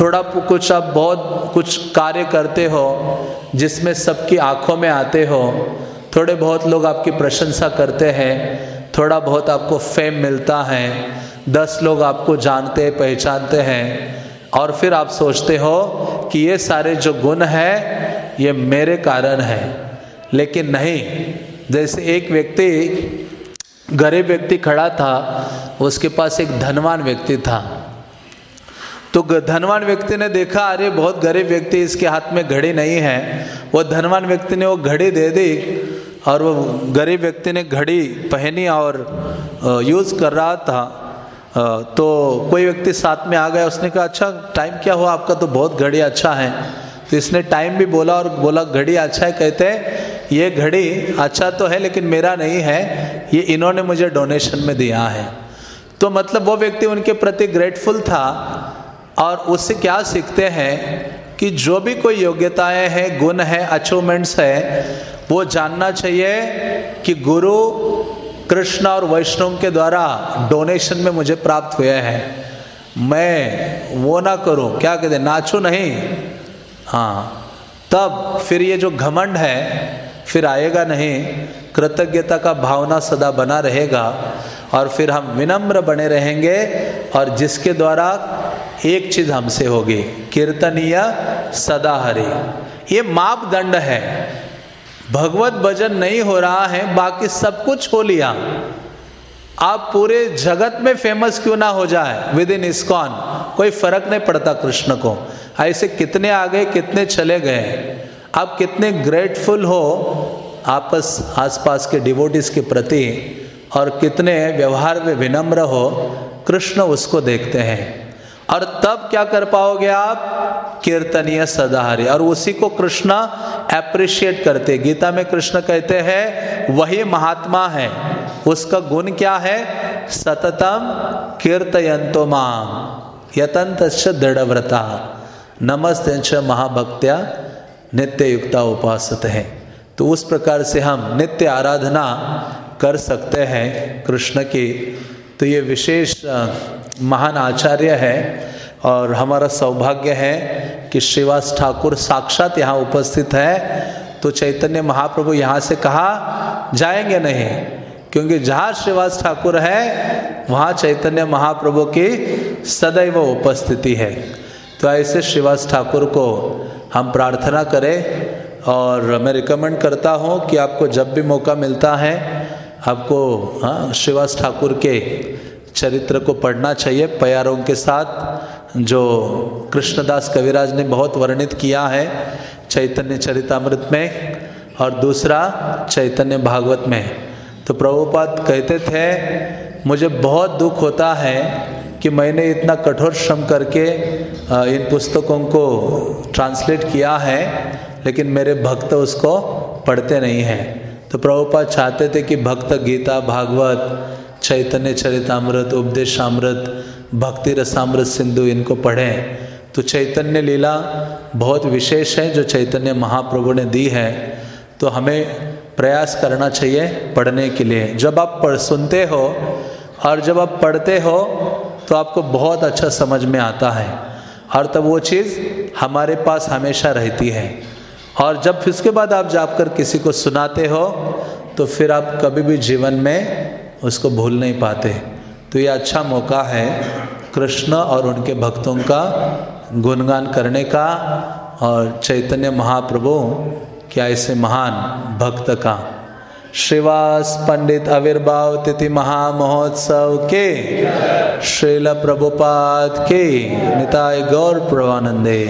थोड़ा कुछ आप बहुत, कुछ कार्य करते हो, जिसमें सबकी आँखों में आते हो, थोड़े बहुत लोग आपकी प्रशंसा करते हैं, थोड़ा बहुत आपको फेम मिलता है दस लोग आपको जानते, पहचानते हैं और फिर आप सोचते हो कि ये सारे जो गुण हैं, ये मेरे कारण हैं। लेकिन नहीं, जैसे एक व्यक्ति, गरीब व्यक्ति खड़ा था, उसके पास एक धनवान व्यक्ति था। तो धनवान व्यक्ति ने देखा, अरे बहुत गरीब व्यक्ति, इसके हाथ में घड़ी नहीं है। वो धनवान व्यक्ति ने वो घड़ी दे दी और वो गरीब व्यक्ति ने घड़ी पहनी और यूज़ कर रहा था। तो कोई व्यक्ति साथ में आ गया, उसने कहा अच्छा टाइम क्या हुआ? आपका तो बहुत घड़ी अच्छा है। तो इसने टाइम भी बोला और बोला, घड़ी अच्छा है। कहते हैं, ये घड़ी अच्छा तो है, लेकिन मेरा नहीं है। ये इन्होंने मुझे डोनेशन में दिया है। तो मतलब वो व्यक्ति उनके प्रति ग्रेटफुल था और उससे क्या सीखते हैं कि जो भी कोई योग्यताएँ हैं, गुण है अचीवमेंट्स है, वो जानना चाहिए कि गुरु कृष्ण और वैष्णव के द्वारा डोनेशन में मुझे प्राप्त हुए हैं। मैं वो ना करूँ, क्या कहते नाचू नहीं? हाँ तब फिर ये जो घमंड है, फिर आएगा नहीं। कृतज्ञता का भावना सदा बना रहेगा और फिर हम विनम्र बने रहेंगे और जिसके द्वारा एक चीज़ हमसे होगी, कीर्तनीय सदा हरे ये मापदंड है। भगवत भजन नहीं हो रहा है, बाकी सब कुछ हो लिया। आप पूरे जगत में फ़ेमस क्यों ना हो जाए? विद इन इस्कॉन कोई फ़र्क नहीं पड़ता कृष्ण को। ऐसे कितने आ गए कितने चले गए। आप कितने ग्रेटफुल हो, आपस, आसपास के डिवोटिस के प्रति, और कितने व्यवहार में विनम्र हो, कृष्ण उसको देखते हैं। तब क्या कर पाओगे आप? कीर्तनीय सदाहरी। और उसी को कृष्ण अप्रिशिएट करते गीता में कृष्ण कहते हैं, वही महात्मा है। उसका गुण क्या है? सततम कीर्तयंतो माम यतंत दृढ़व्रता। नमस्त महाभक्त्या। नित्य युक्ता उपासत है। तो उस प्रकार से हम नित्य आराधना कर सकते हैं कृष्ण की। तो ये विशेष महान आचार्य है। और हमारा सौभाग्य है कि श्रीवास ठाकुर साक्षात यहाँ उपस्थित है। तो चैतन्य महाप्रभु यहाँ से कहा, जाएँगे नहीं, क्योंकि जहाँ श्रीवास ठाकुर है, वहाँ चैतन्य महाप्रभु की सदैव उपस्थिति है। तो ऐसे श्रीवास ठाकुर को हम प्रार्थना करें और मैं रिकमेंड करता हूँ कि आपको जब भी मौका मिलता है, आपको हाँ श्रीवास ठाकुर के चरित्र को पढ़ना चाहिए, प्यारों के साथ। जो कृष्णदास कविराज ने बहुत वर्णित किया है, चैतन्य चरितमृत में और दूसरा चैतन्य भागवत में। तो प्रभुपाद कहते थे, मुझे बहुत दुख होता है कि मैंने इतना कठोर श्रम करके इन पुस्तकों को ट्रांसलेट किया है, लेकिन मेरे भक्त उसको पढ़ते नहीं हैं। तो प्रभुपाद चाहते थे कि भक्त गीता, भागवत, चैतन्य चरितमृत, उपदेशामृत भक्ति रसामृत सिंधु इनको पढ़ें। तो चैतन्य लीला बहुत विशेष है, जो चैतन्य महाप्रभु ने दी है। तो हमें प्रयास करना चाहिए पढ़ने के लिए। जब आप पढ़, सुनते हो और जब आप पढ़ते हो तो आपको बहुत अच्छा समझ में आता है। और तब वो चीज़ हमारे पास हमेशा रहती है। और जब उसके बाद आप जाकर किसी को सुनाते हो तो फिर आप कभी भी जीवन में उसको भूल नहीं पाते। तो ये अच्छा मौका है कृष्ण और उनके भक्तों का गुणगान करने का और चैतन्य महाप्रभु, क्या ऐसे महान भक्त का। श्रीवास पंडित आविर्भाव तिथि महामहोत्सव के, श्रील प्रभुपाद के, निताय गौर प्रवानंदे।